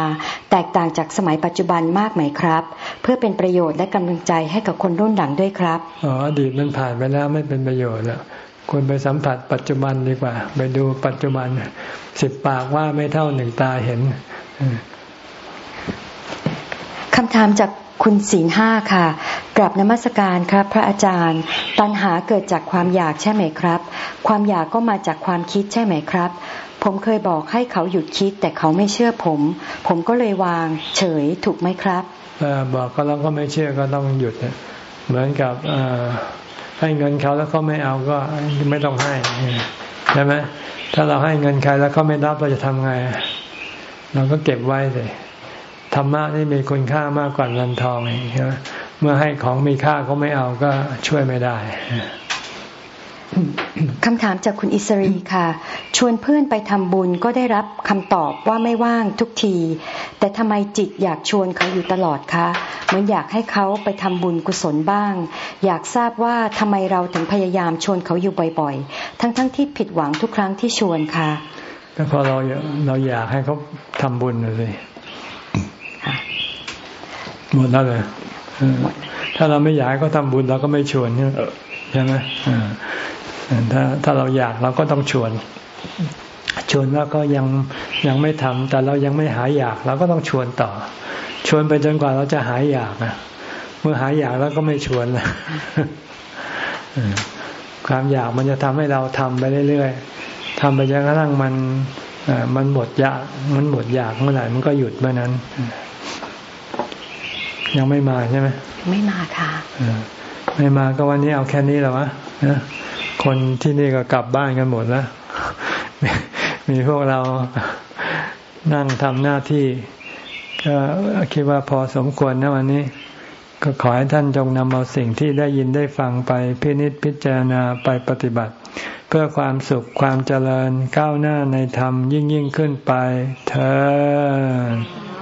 แตกต่างจากสมัยปัจจุบันมากไหมครับ เพื่อเป็นประโยชน์และกำลังใจให้กับคนรุ่นหลังด้วยครับ อ๋ออดีตมันผ่านไปแล้วไม่เป็นประโยชน์แล้ว คุณไปสัมผัสปัจจุบันดีกว่า ไปดูปัจจุบันสิบปากว่าไม่เท่าหนึ่งตาเห็นคำถามจากคุณศีลห้าค่ะกลับนมัสการครับ พระอาจารย์ ตัณหาเกิดจากความอยากใช่ไหมครับ ความอยากก็มาจากความคิดใช่ไหมครับ ผมเคยบอกให้เขาหยุดคิด แต่เขาไม่เชื่อผม ผมก็เลยวาง เฉยถูกไหมครับอบอกก็แล้วก็ไม่เชื่อก็ต้องหยุดเหมือนกับ ให้เงินเขาแล้วเขาไม่เอาก็ไม่ต้องให้ใช่ไหมถ้าเราให้เงินใครแล้วเขาไม่รับเราจะทำไง เราก็เก็บไว้เลยธรรมะนี่มีคุณค่ามากกว่าเงินทองใช่ไหมเมื่อให้ของมีค่าเขาไม่เอาก็ช่วยไม่ได้ คำถามจากคุณอิสรีค่ะ ชวนเพื่อนไปทำบุญก็ได้รับคำตอบว่าไม่ว่างทุกที แต่ทำไมจิตอยากชวนเขาอยู่ตลอดคะเหมือนอยากให้เขาไปทำบุญกุศลบ้าง อยากทราบว่าทำไมเราถึงพยายามชวนเขาอยู่บ่อยๆ ทั้งๆทที่ผิดหวังทุกครั้งที่ชวนค่ะก็พอเราเราอยากให้เขาทำบุญเลยหมดแล้วเลยถ้าเราไม่อยากให้เขาทำบุญเราก็ไม่ชวนใช่ไหม ถ้าถ้าเราอยากเราก็ต้องชวน ชวนแล้วก็ยังยังไม่ทำแต่เรายังไม่หายอยากเราก็ต้องชวนต่อ ชวนไปจนกว่าเราจะหายอยากนะเมื่อหายอยากแล้วก็ไม่ชวนละความอยากมันจะทำให้เราทำไปเรื่อยๆทำไปจนกระทั่งมันมันหมดอยาก มันหมดอยากเมื่อไหร่มันก็หยุดเมื่อนั้น ยังไม่มาใช่ไหมไม่มาค่ะไม่มาก็วันนี้เอาแค่นี้แล้ววะ คนที่นี่ก็กลับบ้านกันหมดแล้วมีพวกเรานั่งทำหน้าที่ ก็คิดว่าพอสมควรนะวันนี้ ก็ขอให้ท่านจงนำเอาสิ่งที่ได้ยินได้ฟังไปพินิจพิจารณาไปปฏิบัติ เพื่อความสุขความเจริญก้าวหน้าในธรรมยิ่งยิ่งขึ้นไปเธอ